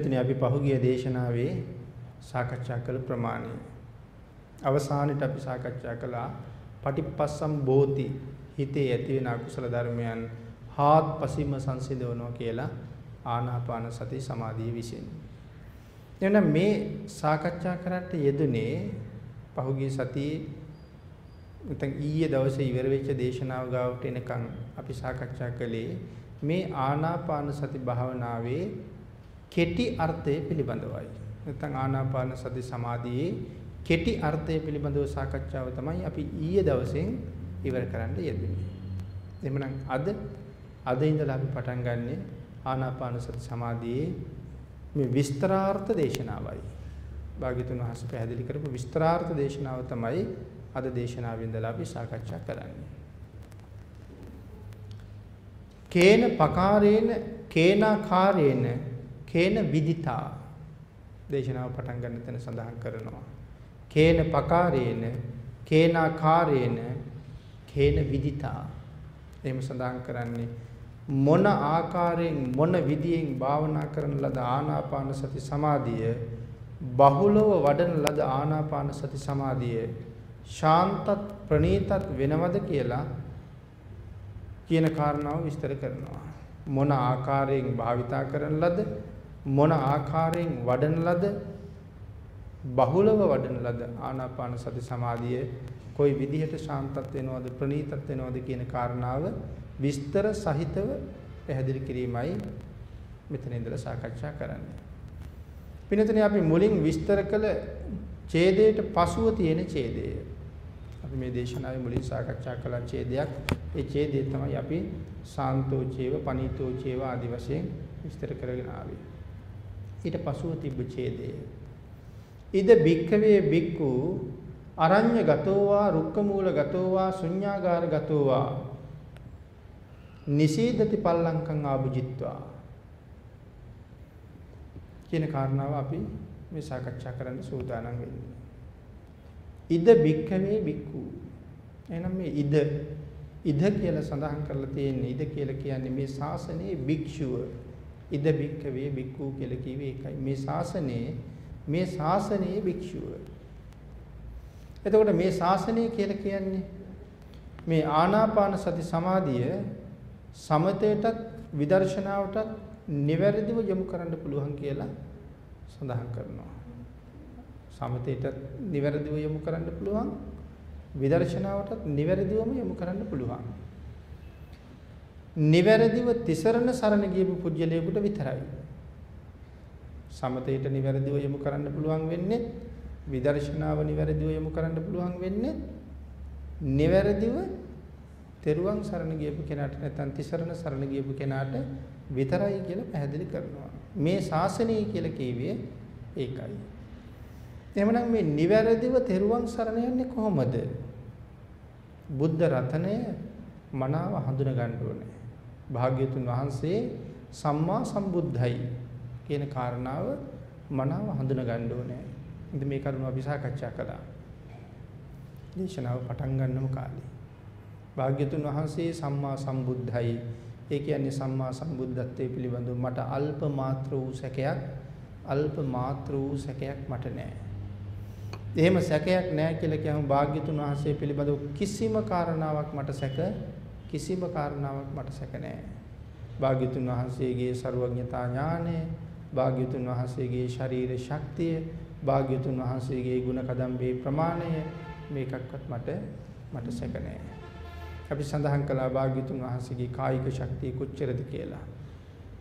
පින්නතුනි අපි පහුගිය දේශනාවේ සාකච්ඡා කළ ප්‍රමාණය අවසානයේ අපි සාකච්ඡා කළා පටිපස්සම් බෝති හිතේ ඇති වෙන අකුසල ධර්මයන් හාත්පසින්ම සංසිඳවනවා කියලා ආනාපාන සති සමාධිය විසින්. එහෙනම් මේ සාකච්ඡා කරන්න යෙදුනේ පහුගිය සතියේ නැත්නම් ඊයේ දවසේ ඉවර වෙච්ච දේශනාව ගාවට එනකන් අපි සාකච්ඡා කළේ මේ ආනාපාන සති භාවනාවේ කෙටි අර්ථය පිළිබඳවයි. නැත්නම් ආනාපාන සති සමාධියේ කෙටි අර්ථය පිළිබඳව සාකච්ඡාව තමයි අපි ඊයේ දවසෙන් ඉවර කරන්න යෙදුනේ. එhmenan අද අද ඉඳලා අපි පටන් ගන්නෙ ආනාපාන සති සමාධියේ මේ විස්තරාර්ථ දේශනාවයි. භාග්‍යතුන් වහන්සේ පැහැදිලි කරපු විස්තරාර්ථ දේශනාව තමයි අද දේශනාවෙන් ඉඳලා අපි සාකච්ඡා කරන්නේ. කේන පකාරේන කේනාකාරේන කේන විදිතා දේශනාව පටන් ගන්න තැන සඳහන් කරනවා. කේන පකාරේන කේනාකාරේන කේන විදිතා එහෙම සඳහන් කරන්නේ මොන ආකාරයෙන් මොන විදියෙන් භාවනා කරන ලද ආනාපාන සති සමාධිය බහුලව වඩන ලද ආනාපාන සති සමාධිය ශාන්තත් ප්‍රණීතත් වෙනවද කියලා කියන කාරණාව විස්තර කරනවා මොන ආකාරයෙන් භාවිතා කරන ලද මොන ආකාරයෙන් වඩන ලද බහුලව වඩන ලද ආනාපාන සති සමාධිය කොයි විදිහට ශාන්තත් වෙනවද ප්‍රණීතත් වෙනවද කියන කාරණාව විස්තර සහිතව පැහැදිලි කිරීමයි මෙතන ඉඳලා සාකච්ඡා කරන්නේ. පිනතනේ අපි මුලින් විස්තර කළ ඡේදයට පසුව තියෙන ඡේදය. අපි මේ දේශනාවේ මුලින් සාකච්ඡා කළ ඡේදයක්. ඒ ඡේදය තමයි අපි සාන්තෝ ඡේව, පනීතෝ ඡේව ආදි වශයෙන් විස්තර කරගෙන ආවේ. ඊට පසුව තිබ්බ ඡේදය. ඉද බික්කවේ බික්කු අරඤ්‍ය ගතෝවා රුක්ක මූල ගතෝවා ශුඤ්ඤාගාර ගතෝවා නිසීදති පල්ලංකං ආභුජිත්වා කියන කාරණාව අපි මේ සාකච්ඡා කරන්න සූදානම් වෙන්නේ. ඉද බික්කවේ බික්කු. එහෙනම් මේ ඉද ඉද කියලා සඳහන් කරලා තියෙන්නේ ඉද කියලා කියන්නේ මේ ශාසනයේ භික්ෂුව. ඉද බික්කවේ බික්කු කියලා කිව්වේ ඒකයි. මේ ශාසනයේ මේ ශාසනයේ භික්ෂුව. එතකොට මේ ශාසනය කියලා කියන්නේ මේ ආනාපාන සති සමාධිය සමතේටත් විදර්ශනාවටත් නිවැරදිව යොමු කරන්න පුළුවන් කියලා සඳහන් කරනවා. සමතේටත් නිවැරදිව යොමු කරන්න පුළුවන් විදර්ශනාවටත් නිවැරදිවම යොමු කරන්න පුළුවන්. නිවැරදිව තිසරණ සරණ ගියපු පුජ්‍යලයකට විතරයි. සමතේට නිවැරදිව යොමු කරන්න පුළුවන් වෙන්නේ විදර්ශනාව නිවැරදිව යොමු කරන්න පුළුවන් වෙන්නේ නිවැරදිව තෙරුවන් සරණ ගියපු කෙනාට නැත්නම් තිසරණ සරණ ගියපු කෙනාට විතරයි කියලා පැහැදිලි කරනවා. මේ ශාසනය කියලා කියවේ ඒකයි. එහෙමනම් මේ නිවැරදිව තෙරුවන් සරණ යන්නේ කොහොමද? බුද්ධ රතනය මනාව හඳුන ගන්න ඕනේ. භාග්‍යතුන් වහන්සේ සම්මා සම්බුද්ධයි කියන කාරණාව මනාව හඳුන ගන්න ඕනේ. ඉතින් මේ කරුණ අපි සාකච්ඡා කළා. දේශනාව පටන් ගන්නම කාලේ. භාග්‍යතුන් වහන්සේ සම්මා සම්බුද්ධයි. ඒ කියන්නේ සම්මා සම්බුද්ධත්වයේ පිළිබඳව මට අල්ප මාත්‍ර වූ සැකයක් අල්ප මාත්‍ර වූ සැකයක් මට නැහැ. එහෙම සැකයක් නැහැ කියලා කියමු භාග්‍යතුන් වහන්සේ පිළිබඳව කිසිම කාරණාවක් මට සැක කිසිම කාරණාවක් මට සැක නැහැ. භාග්‍යතුන් වහන්සේගේ ਸਰුවඥතා ඥානය, භාග්‍යතුන් වහන්සේගේ ශරීර ශක්තිය, භාග්‍යතුන් වහන්සේගේ ගුණ කදම්බේ ප්‍රමාණය මේකක්වත් මට මට සැක නැහැ. අපි සඳහන් කළා භාග්‍යතුන් වහන්සේගේ කායික ශක්තිය කොච්චරද කියලා.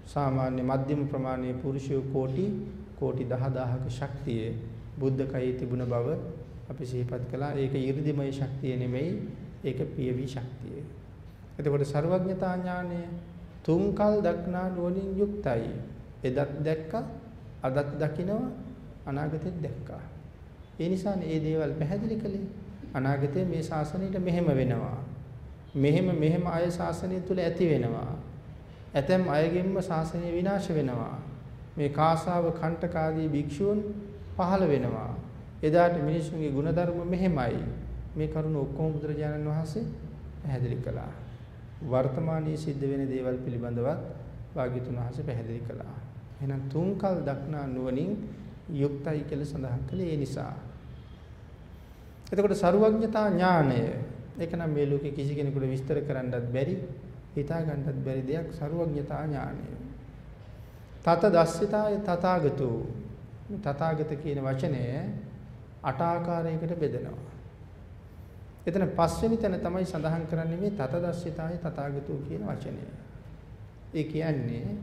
සාමාන්‍ය මධ්‍යම ප්‍රමාණයේ පුරුෂයෝ කෝටි කෝටි 10000ක ශක්තිය බුද්ධ කයේ තිබුණ බව අපි සිහිපත් කළා. ඒක 이르දිමය ශක්තිය නෙමෙයි, ඒක පියවි ශක්තිය. එතකොට ਸਰවඥතා ඥානය තුන්කල් දක්නා නුවණින් යුක්තයි. එදත් දැක්කා, අදත් දකිනවා, අනාගතෙත් දැක්කා. ඒ නිසානේ මේ දේවල් පැහැදිලි කළේ. අනාගතේ මේ ශාසනයට මෙහෙම වෙනවා. මෙහෙම මෙහෙම අය ශාසනය තුල ඇති වෙනවා. ඇතැම් අයගෙන්ම ශාසනය විනාශ වෙනවා. මේ කාසාව කණ්ඨකාදී භික්ෂූන් පහළ වෙනවා. එදාට මිනිසුන්ගේ ගුණධර්ම මෙහෙමයි. මේ කරුණ ඔක්කොම බුදුරජාණන් වහන්සේ පැහැදිලි කළා. වර්තමානයේ සිද්ධ වෙන දේවල් පිළිබඳවත් වාග්යතුන් වහන්සේ පැහැදිලි කළා. එහෙනම් තුන්කල් දක්නා නුවණින් යුක්තයි කියලා සඳහන් කළේ ඒ නිසා. එතකොට ਸਰුවඥතා ඥාණය ඒක නම් මේ ලෝකේ කිසි කෙනෙකුට විස්තර කරන්නවත් බැරි හිතා ගන්නවත් බැරි දෙයක් ਸਰුවඥතා ඥාණය. තත දස්සිතාය තථාගතෝ තථාගත කියන වචනය අට ආකාරයකට බෙදෙනවා. එතන පස්වෙනි තැන තමයි සඳහන් කරන්නේ මේ තතදස්සිතාය තථාගතෝ කියන වචනය. ඒ කියන්නේ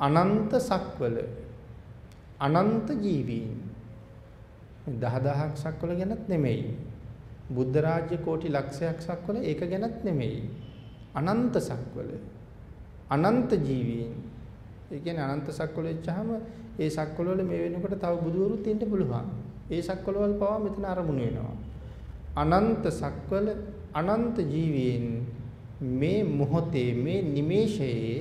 අනන්ත සක්වල අනන්ත ජීවීන් දහ දහක් සක්වල ගැනත් නෙමෙයි. බුද්ධ රාජ්‍ය කෝටි ලක්ෂයක් සක්වල ඒක ගැනත් නෙමෙයි. අනන්ත සක්වල අනන්ත ජීවීන් ඒ කියන්නේ අනන්ත සක්වල වෙච්චාම ඒ සක්වල වල මේ වෙනකොට තව බුදුවරුත් ඉන්න පුළුවන්. ඒ සක්වල වල පවා මෙතන අරමුණු වෙනවා. අනන්ත සක්වල අනන්ත ජීවීන් මේ මොහොතේ මේ නිමේෂයේ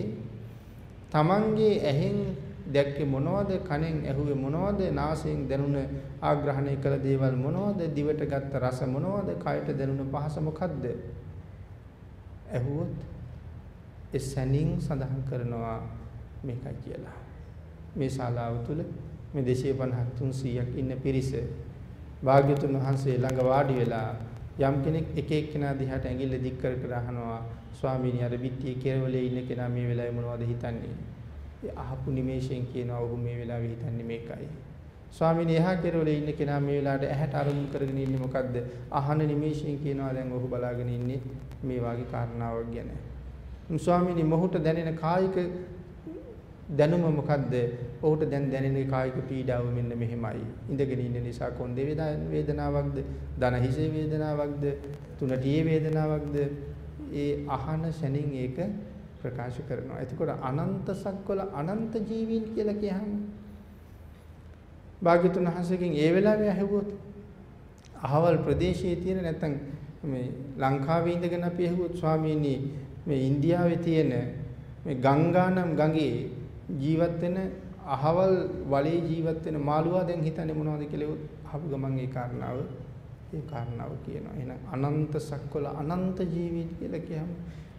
තමන්ගේ ඇහෙන් දැක්කේ මොනවද කනෙන් ඇහුවේ මොනවද නාසයෙන් දැනුණ ආග්‍රහණය කළ දේවල් මොනවද දිවට ගත්ත රස මොනවද කයට දැනුණ පහස මොකද්ද? ඇහුවොත් ඒ සැනින් සඳහන් කරනවා මේකයි කියලා. මේ ශාලාව තුල මේ 250 300ක් ඉන්න පිරිස භාග්‍යතුන් වහන්සේ ළඟ වාඩි වෙලා යම් කෙනෙක් එක එක්කෙනා දිහාට ඇඟිල්ල දික් කර කර අහනවා ස්වාමීනි අර පිටියේ කෙරවලේ ඉන්න කෙනා මේ වෙලාවේ මොනවද හිතන්නේ? ඒ අහපු නිමේෂයෙන් කියනවා ඔහු මේ වෙලාවේ හිතන්නේ මේකයි. ස්වාමීනි එහා කෙරවලේ ඉන්න කෙනා මේ වෙලාවට ඇහැට අරමුණු කරගෙන ඉන්නේ මොකද්ද? අහන නිමේෂයෙන් කියනවා දැන් ඔහු බලාගෙන ඉන්නේ මේ වාගේ කාරණාවක් ගැන. ස්වාමීනි මොහුට දැනෙන කායික දැනුම මොකද්ද? ඔහුට දැන් දැනෙන කායික පීඩාව මෙන්න මෙහෙමයි. ඉඳගෙන ඉන්න නිසා කොන්දේ වේදනාවක්ද, දන හිසේ වේදනාවක්ද, තුනටියේ වේදනාවක්ද? ඒ අහන ශනින් ඒක ප්‍රකාශ කරනවා. එතකොට අනන්ත සක්වල අනන්ත ජීවීන් කියලා කියහම භාග්‍යතුන් වහන්සේගෙන් ඒ වෙලාවේ ඇහුවොත් අහවල් ප්‍රදේශයේ තියෙන නැත්නම් මේ ලංකාවේ ඉඳගෙන අපි ඇහුවොත් ස්වාමීනි මේ ඉන්දියාවේ තියෙන මේ ගංගානම් ගඟේ ජීවත් වෙන අහවල් වලේ ජීවත් වෙන මාළුවා දැන් හිතන්නේ මොනවද කියලා අහපු ගමන් ඒ කාරණාව ඒ කාරණාව කියනවා. එහෙනම් අනන්ත සක්වල අනන්ත ජීවිත කියලා කියහම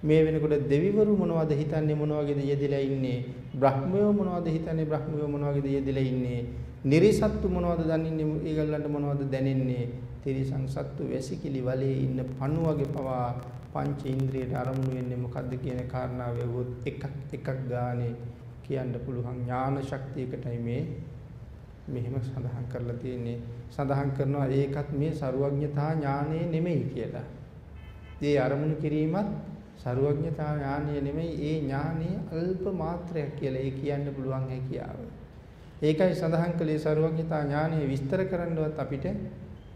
මේ වෙනකොට දෙවිවරු මොනවද හිතන්නේ මොන වගේද යෙදিলা ඉන්නේ? බ්‍රහ්මයෝ මොනවද හිතන්නේ බ්‍රහ්මයෝ මොන වගේද යෙදিলা ඉන්නේ? නිරිසත්තු මොනවද දන්නේ ඒගොල්ලන්ට මොනවද දැනෙන්නේ? තිරිසන් සත්තු වැසිකිලි වලේ ඉන්න පණු වගේ පවා පංච ඉන්ද්‍රියට අරමුණු වෙන්නේ මොකද්ද කියන කාරණාව එකක් එකක් ගානේ කියන්න පුළුවන් ඥාන ශක්තියකටයි මේ මෙහෙම සඳහන් කරලා තියෙන්නේ සඳහන් කරනවා ඒකත් මේ ਸਰුවඥතා ඥානෙ නෙමෙයි කියලා. ඒ අරමුණු කිරීමත් ਸਰුවඥතා ඥානෙ නෙමෙයි ඒ ඥානෙ අල්ප මාත්‍රයක් කියලා ඒ කියන්න පුළුවන් හැකියාව. ඒකයි සඳහන් කළේ ਸਰුවඥතා ඥානෙ විස්තර කරන්නවත් අපිට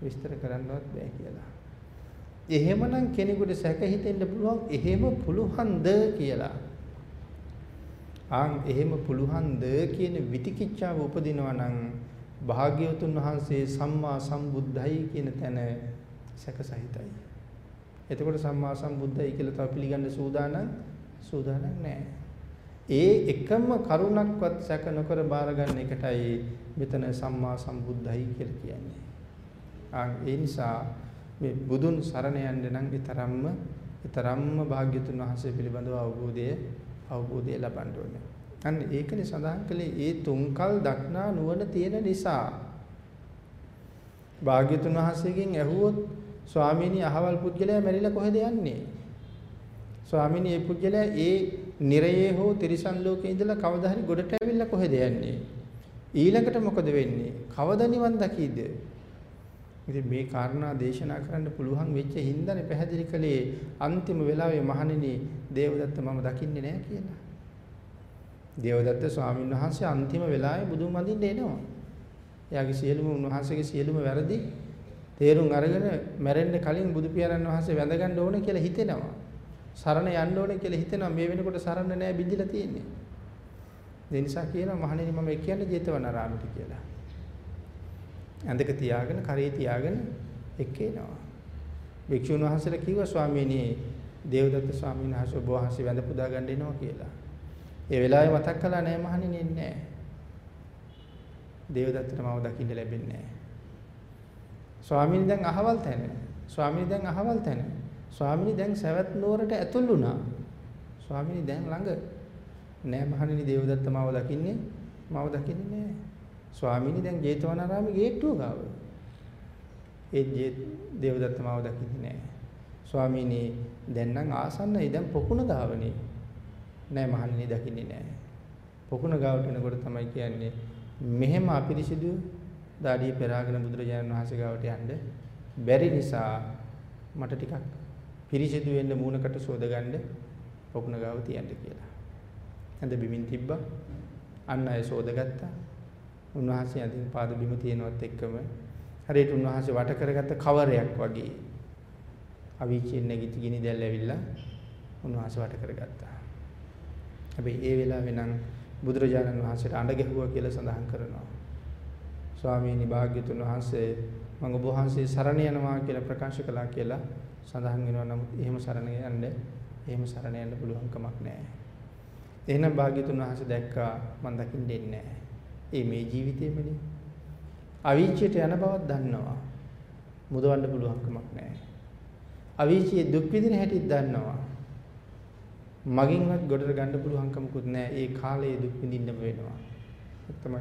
විස්තර කරන්නවත් බෑ කියලා. එහෙමනම් කෙනෙකුට සැක හිතෙන්න පුළුවන් එහෙම පුළුවන්ද කියලා. ආන් එහෙම පුළුවන්ද කියන විතිකිච්ඡාව උපදිනවා නම් භාග්‍යවතුන් වහන්සේ සම්මා සම්බුද්ධයි කියන තැන සැකසහිතයි. එතකොට සම්මා සම්බුද්ධයි කියලා තව පිළිගන්න සූදානම් සූදානම් නැහැ. ඒ එකම කරුණක්වත් සැක නොකර බාර ගන්න එකටයි මෙතන සම්මා සම්බුද්ධයි කියලා කියන්නේ. ආන් ඒ නිසා මේ බුදුන් සරණ යන්න නම් ඊතරම්ම ඊතරම්ම භාග්‍යතුන් වහන්සේ පිළිබඳව අවබෝධය අවබෝධය ලබන්න ඕනේ. අන්න ඒකනේ සඳහන් කළේ ඒ තුන්කල් දක්නා නුවණ තියෙන නිසා. භාග්‍යතුන් වහන්සේගෙන් ඇහුවොත් ස්වාමීනි අහවල් පුද්ගලයා මැරිලා කොහෙද යන්නේ? ස්වාමීනි මේ පුද්ගලයා ඒ නිරයේ හෝ තිරිසන් ලෝකේ ඉඳලා කවදා හරි ගොඩට ඇවිල්ලා කොහෙද යන්නේ? ඊළඟට මොකද වෙන්නේ? කවද නිවන් දකීද? ඉතින් මේ කාරණා දේශනා කරන්න පුළුවන් වෙච්ච හින්දානේ පැහැදිලි කළේ අන්තිම වෙලාවේ මහණෙනි දේවදත්ත මම දකින්නේ නැහැ කියලා. දේවදත්ත ස්වාමීන් වහන්සේ අන්තිම වෙලාවේ බුදුන් වඳින්න එනවා. එයාගේ සියලුම උන්වහන්සේගේ සියලුම වැරදි තේරුම් අරගෙන මැරෙන්න කලින් බුදු පියාණන් වහන්සේ වැඳ ගන්න ඕනේ කියලා හිතෙනවා. සරණ යන්න ඕනේ කියලා හිතෙනවා. මේ වෙනකොට සරණ නැහැ බිඳිලා තියෙන්නේ. ඒ නිසා කියනවා මහණෙනි මම කියන්නේ ජේතවනාරාමයට කියලා. ඇඳක තියාගෙන කරේ තියාගෙන එක්කේනවා. භික්ෂුන් වහන්සේලා කිව්වා ස්වාමීනි දේවදත්ත ස්වාමීන් වහන්සේ ඔබ වහන්සේ වැඳ පුදා ගන්න එනවා කියලා. ඒ වෙලාවේ මතක් කළා නෑ මහණෙනි නෑ. දේවදත්තට මම දකින්න ලැබෙන්නේ නෑ. ස්වාමීනි දැන් අහවල් තැන. ස්වාමීනි දැන් අහවල් තැන. ස්වාමීනි දැන් සවැත් නුවරට ඇතුල් වුණා. ස්වාමීනි දැන් ළඟ නෑ මහණෙනි දේවදත්ත මාව දකින්නේ මම දකින්නේ නැහැ. ස්වාමීනි දැන් ජේතවනාරාමේ ගේට්ටුව ගාව. ඒ දේවදත්ත මාව දකින්නේ නැහැ. ස්වාමීනි දැන් නම් ආසන්නයි දැන් පොකුණ ගාවනේ. නෑ මහන්නේ දකින්නේ නෑ. පොකුණ ගාවට එනකොට තමයි කියන්නේ මෙහෙම අපිරිසිදු දාඩිය පෙරාගෙන බුදුරජාණන් වහන්සේ ගාවට යන්න බැරි නිසා මට ටිකක් පිරිසිදු වෙන්න මූණකට සෝදගන්න පොකුණ ගාව තියන්න කියලා. ඇඳ බිමින් තිබ්බා. අන්න අය සෝදගත්තා. උන්වහන්සේ අදින් පාද බිම තියනවත් එක්කම හරියට උන්වහන්සේ වට කරගත්ත කවරයක් වගේ අවීචින් නැගිටි ගිනි දැල් ඇවිල්ලා උන්වහන්සේ වට කරගත්තා. හැබැයි ඒ වෙලාවේ නම් බුදුරජාණන් වහන්සේට අඬ ගැහුවා කියලා සඳහන් කරනවා. ස්වාමීනි භාග්‍යතුන් වහන්සේ මම ඔබ වහන්සේ සරණ යනවා කියලා ප්‍රකාශ කළා කියලා සඳහන් වෙනවා. නමුත් එහෙම සරණ යන්න එහෙම සරණ යන්න පුළුවන් කමක් නැහැ. එහෙනම් භාග්‍යතුන් වහන්සේ දැක්කා මම දකින්න දෙන්නේ නැහැ. ඒ මේ ජීවිතේමනේ. අවීචයට යන බවක් දන්නවා. මුදවන්න පුළුවන් කමක් නැහැ. අවීචයේ දුක් විඳින හැටිත් දන්නවා. මගින්වත් ගොඩට ගන්න පුළුවන් කමකුත් නැහැ. ඒ කාලයේ දුක් විඳින්නම වෙනවා. තමයි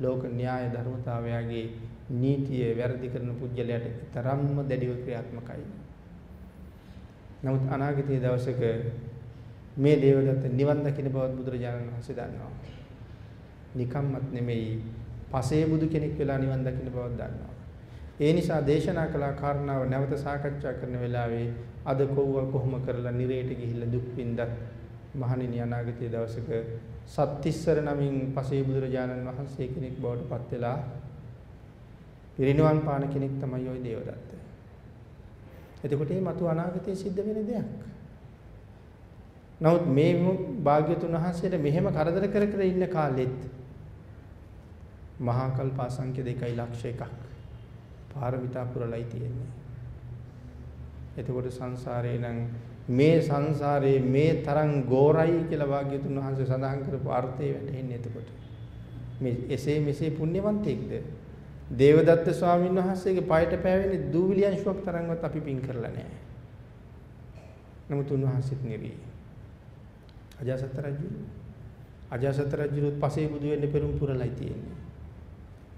ලෝක න්‍යාය ධර්මතාවයගේ නීතිය වැරදි කරන පුජ්‍යලයට තරම්ම දැඩිව ක්‍රියාත්මකයි. නමුත් අනාගතයේ දවසක මේ දේවදත්ත නිවන් දකින්න බවත් බුදුරජාණන් වහන්සේ දන්නවා. නිකම්මත් නෙමෙයි පසේ බුදු කෙනෙක් වෙලා නිවන් දකින්න බවක් දන්නවා. ඒ නිසා දේශනා කළ කාරණාව නැවත සාකච්ඡා කරන වෙලාවේ අද කොව්ව කොහොම කරලා නිරේට ගිහිල්ලා දුක් විඳත් මහණෙනි අනාගතයේ දවසක සත්තිස්සර නමින් පසේ බුදුරජාණන් වහන්සේ කෙනෙක් බවට පත් වෙලා පිරිනිවන් පාන කෙනෙක් තමයි ওই දේවදත්ත. එතකොට මේ මතු අනාගතයේ සිද්ධ වෙන දෙයක්. නමුත් මේ භාග්‍යතුන් වහන්සේට මෙහෙම කරදර කර කර ඉන්න කාලෙත් මහා කල්ප අසංඛ්‍ය 2 ලක්ෂ එකක් පාරමිතා පුරලයි තියෙන්නේ. එතකොට සංසාරේ නම් මේ සංසාරේ මේ තරම් ගෝරයි කියලා වාග්යතුන් වහන්සේ සඳහන් කරපු අර්ථය වැටහෙන්නේ එතකොට. මේ එසේ මෙසේ පුණ්‍යවන්තයෙක්ද දේවදත්ත ස්වාමීන් වහන්සේගේ পায়ට පෑවෙන්නේ දූවිලි අංශුවක් තරම්වත් අපි පින් කරලා නැහැ. නමුත් උන්වහන්සේත් නිරී. අජාසත් රජු අජාසත් රජුත් පසේ බුදු වෙන්න පෙරම් පුරලයි තියෙන්නේ.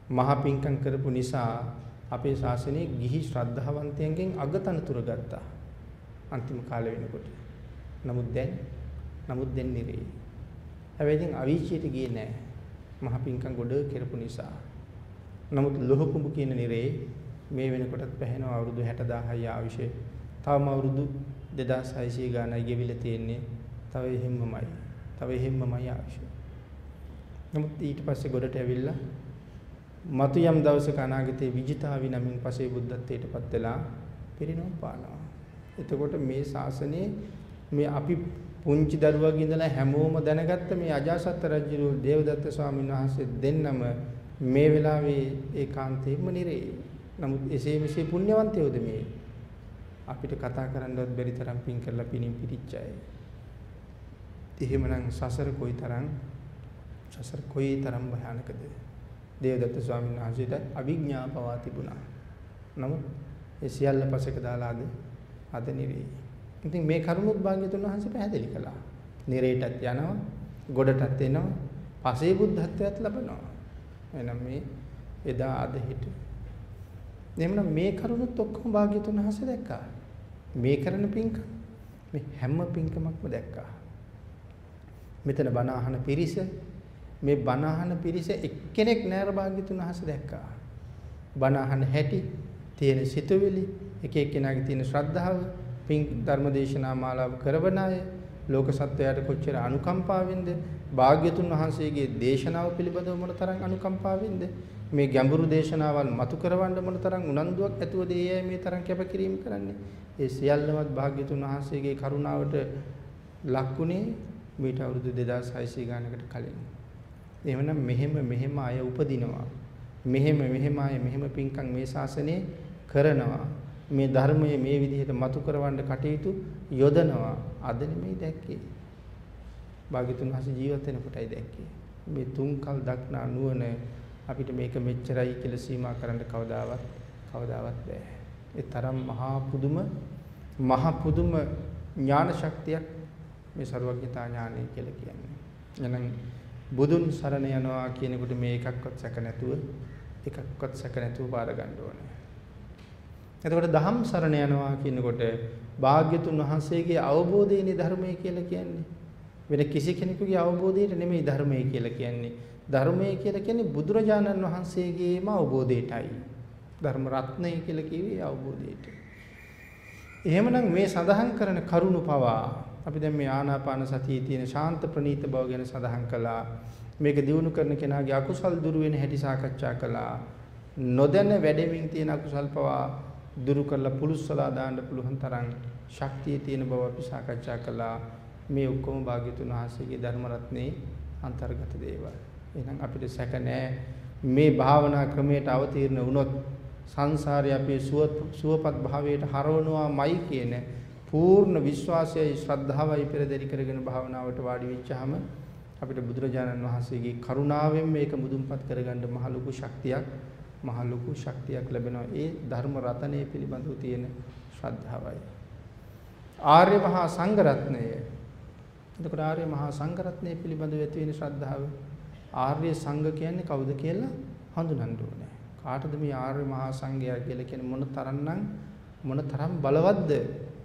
මහ පිංකම් කරපු නිසා අපේ ශාසනයේ ගිහි ශ්‍රද්ධාවන්තයන්ගෙන් අගතනතුර ගත්තා. අන්තිම කාලේ වෙනකොට. නමුත් දැන් නමුත් දැන් නිරේ. හැබැයි ඉතින් අවීචියට ගියේ නැහැ. මහ පිංකම් ගොඩ කරපු නිසා. නමුත් ලොහකුඹු කියන නිරේ මේ වෙනකොටත් පැහැෙනවා අවුරුදු 60000යි ආවිෂේ. තවම අවුරුදු 2600 ගානයි ගෙවිලා තියෙන්නේ. තව එහෙම්මමයි. තව එහෙම්මමයි ආවිෂේ. නමුත් ඊට පස්සේ ගොඩට ඇවිල්ලා මතු යම් දවසක අනාගතයේ විජිතාවි නමින් පසේ බුද්ධත්වයටපත් වෙලා පිරිනොම් පානවා. එතකොට මේ ශාසනයේ මේ අපි පුංචි දරුවගේ ඉඳලා හැමෝම දැනගත්ත මේ අජාසත් රජු දේවදත්ත ස්වාමීන් වහන්සේ දෙන්නම මේ වෙලාවේ ඒකාන්තයෙන්ම නිරේ. නමුත් එසේ මෙසේ පුණ්‍යවන්තයෝද මේ අපිට කතා කරන්නවත් බැරි තරම් පින් කරලා පිනින් පිටිච්ච අය. එහෙමනම් සසර කොයිතරම් සසර කොයිතරම් භයානකද? දේවදත්ත ස්වාමීන් වහන්සේට අවිඥා පවා තිබුණා. නමුත් ඒ සියල්ල පසෙක දාලා අද අද නිරේ. ඉතින් මේ කරුණුත් භාග්‍යතුන් වහන්සේ පැහැදිලි කළා. නිරේටත් යනවා, ගොඩටත් එනවා, පසේ බුද්ධත්වයට ලබනවා. එහෙනම් මේ එදා අද හිට. එhmenan මේ කරුණුත් ඔක්කොම භාග්‍යතුන් වහන්සේ දැක්කා. මේ කරන පින්කම් මේ හැම පින්කමක්ම දැක්කා. මෙතන බණ අහන පිරිස මේ බණ අහන පිරිස එක්කෙනෙක් නෑර භාග්‍යතුන් වහන්සේ දැක්කා. බණ අහන හැටි, තියෙන සිතුවිලි, එක එක්කෙනාගේ තියෙන ශ්‍රද්ධාව, පින් ධර්මදේශනා මාලාව කරවන අය, ලෝක සත්වයාට කොච්චර අනුකම්පාවෙන්ද, භාග්‍යතුන් වහන්සේගේ දේශනාව පිළිබඳව මොන තරම් අනුකම්පාවෙන්ද, මේ ගැඹුරු දේශනාවල් මතු කරවන්න මොන තරම් උනන්දුවක් ඇතුවද ඒ මේ තරම් කැපකිරීම කරන්නේ. ඒ සියල්ලමත් භාග්‍යතුන් වහන්සේගේ කරුණාවට ලක්ුණේ මීට අවුරුදු 2600 ගානකට කලින්. එහෙමනම් මෙහෙම මෙහෙම අය උපදිනවා. මෙහෙම මෙහෙම අය මෙහෙම පින්කම් මේ ශාසනයේ කරනවා. මේ ධර්මයේ මේ විදිහට මතු කරවන්න කටයුතු යොදනවා. අද නෙමෙයි දැක්කේ. භාග්‍යතුන් හස ජීවත් වෙනකොටයි දැක්කේ. මේ තුන්කල් දක්නා නුවණ අපිට මේක මෙච්චරයි කියලා සීමා කරන්න කවදාවත් කවදාවත් බෑ. ඒ තරම් මහා පුදුම මහා පුදුම ඥාන ශක්තියක් මේ ਸਰවඥතා ඥානය කියලා කියන්නේ. එහෙනම් බුදුන් සරණ යනවා කියනකොට මේ එකක්වත් සැක නැතුව එකක්වත් සැක නැතුව පාර ගන්න ඕනේ. එතකොට දහම් සරණ යනවා කියනකොට භාග්‍යතුන් වහන්සේගේ අවබෝධයනේ ධර්මය කියලා කියන්නේ. වෙන කිසි කෙනෙකුගේ අවබෝධයට නෙමෙයි ධර්මය කියලා කියන්නේ. ධර්මය කියලා කියන්නේ බුදුරජාණන් වහන්සේගේම අවබෝධයටයි. ධර්ම රත්නය කියලා කිව්වේ අවබෝධයට. එහෙමනම් මේ සඳහන් කරන කරුණු පවා අපි දැන් මේ ආනාපාන සතියේ තියෙන ශාන්ත ප්‍රණීත බව ගැන සඳහන් කළා. මේක දිනු කරන කෙනාගේ අකුසල් දුරු වෙන හැටි සාකච්ඡා කළා. නොදැන වැඩෙමින් තියෙන අකුසල් පවා දුරු කරලා පුරුස්සලා දාන්න පුළුවන් තරම් ශක්තිය තියෙන බව අපි සාකච්ඡා කළා. මේ ඔක්කොම භාග්‍යතුන් වහන්සේගේ ධර්ම රත්නේ අන්තර්ගත දේවල්. එහෙනම් අපිට සැක මේ භාවනා ක්‍රමයට අවතීර්ණ වුණොත් සංසාරේ අපේ සුවපත් භාවයට හරවනවාමයි කියන පූර්ණ විශ්වාසයයි ශ්‍රද්ධාවයි පෙරදරි කරගෙන භාවනාවට වාඩි වෙච්චාම අපිට බුදුරජාණන් වහන්සේගේ කරුණාවෙන් මේක මුදුන්පත් කරගන්න මහ ලොකු ශක්තියක් මහ ලොකු ශක්තියක් ලැබෙනවා. ඒ ධර්ම රතනය පිළිබඳව තියෙන ශ්‍රද්ධාවයි. ආර්ය මහා සංඝරත්නය. එතකොට ආර්ය මහා සංඝරත්නය පිළිබඳව ඇති වෙන ශ්‍රද්ධාව ආර්ය සංඝ කියන්නේ කවුද කියලා හඳුනන්න ඕනේ. කාටද මේ ආර්ය මහා සංඝයා කියලා කියන්නේ මොන තරම්නම් මොන තරම් බලවත්ද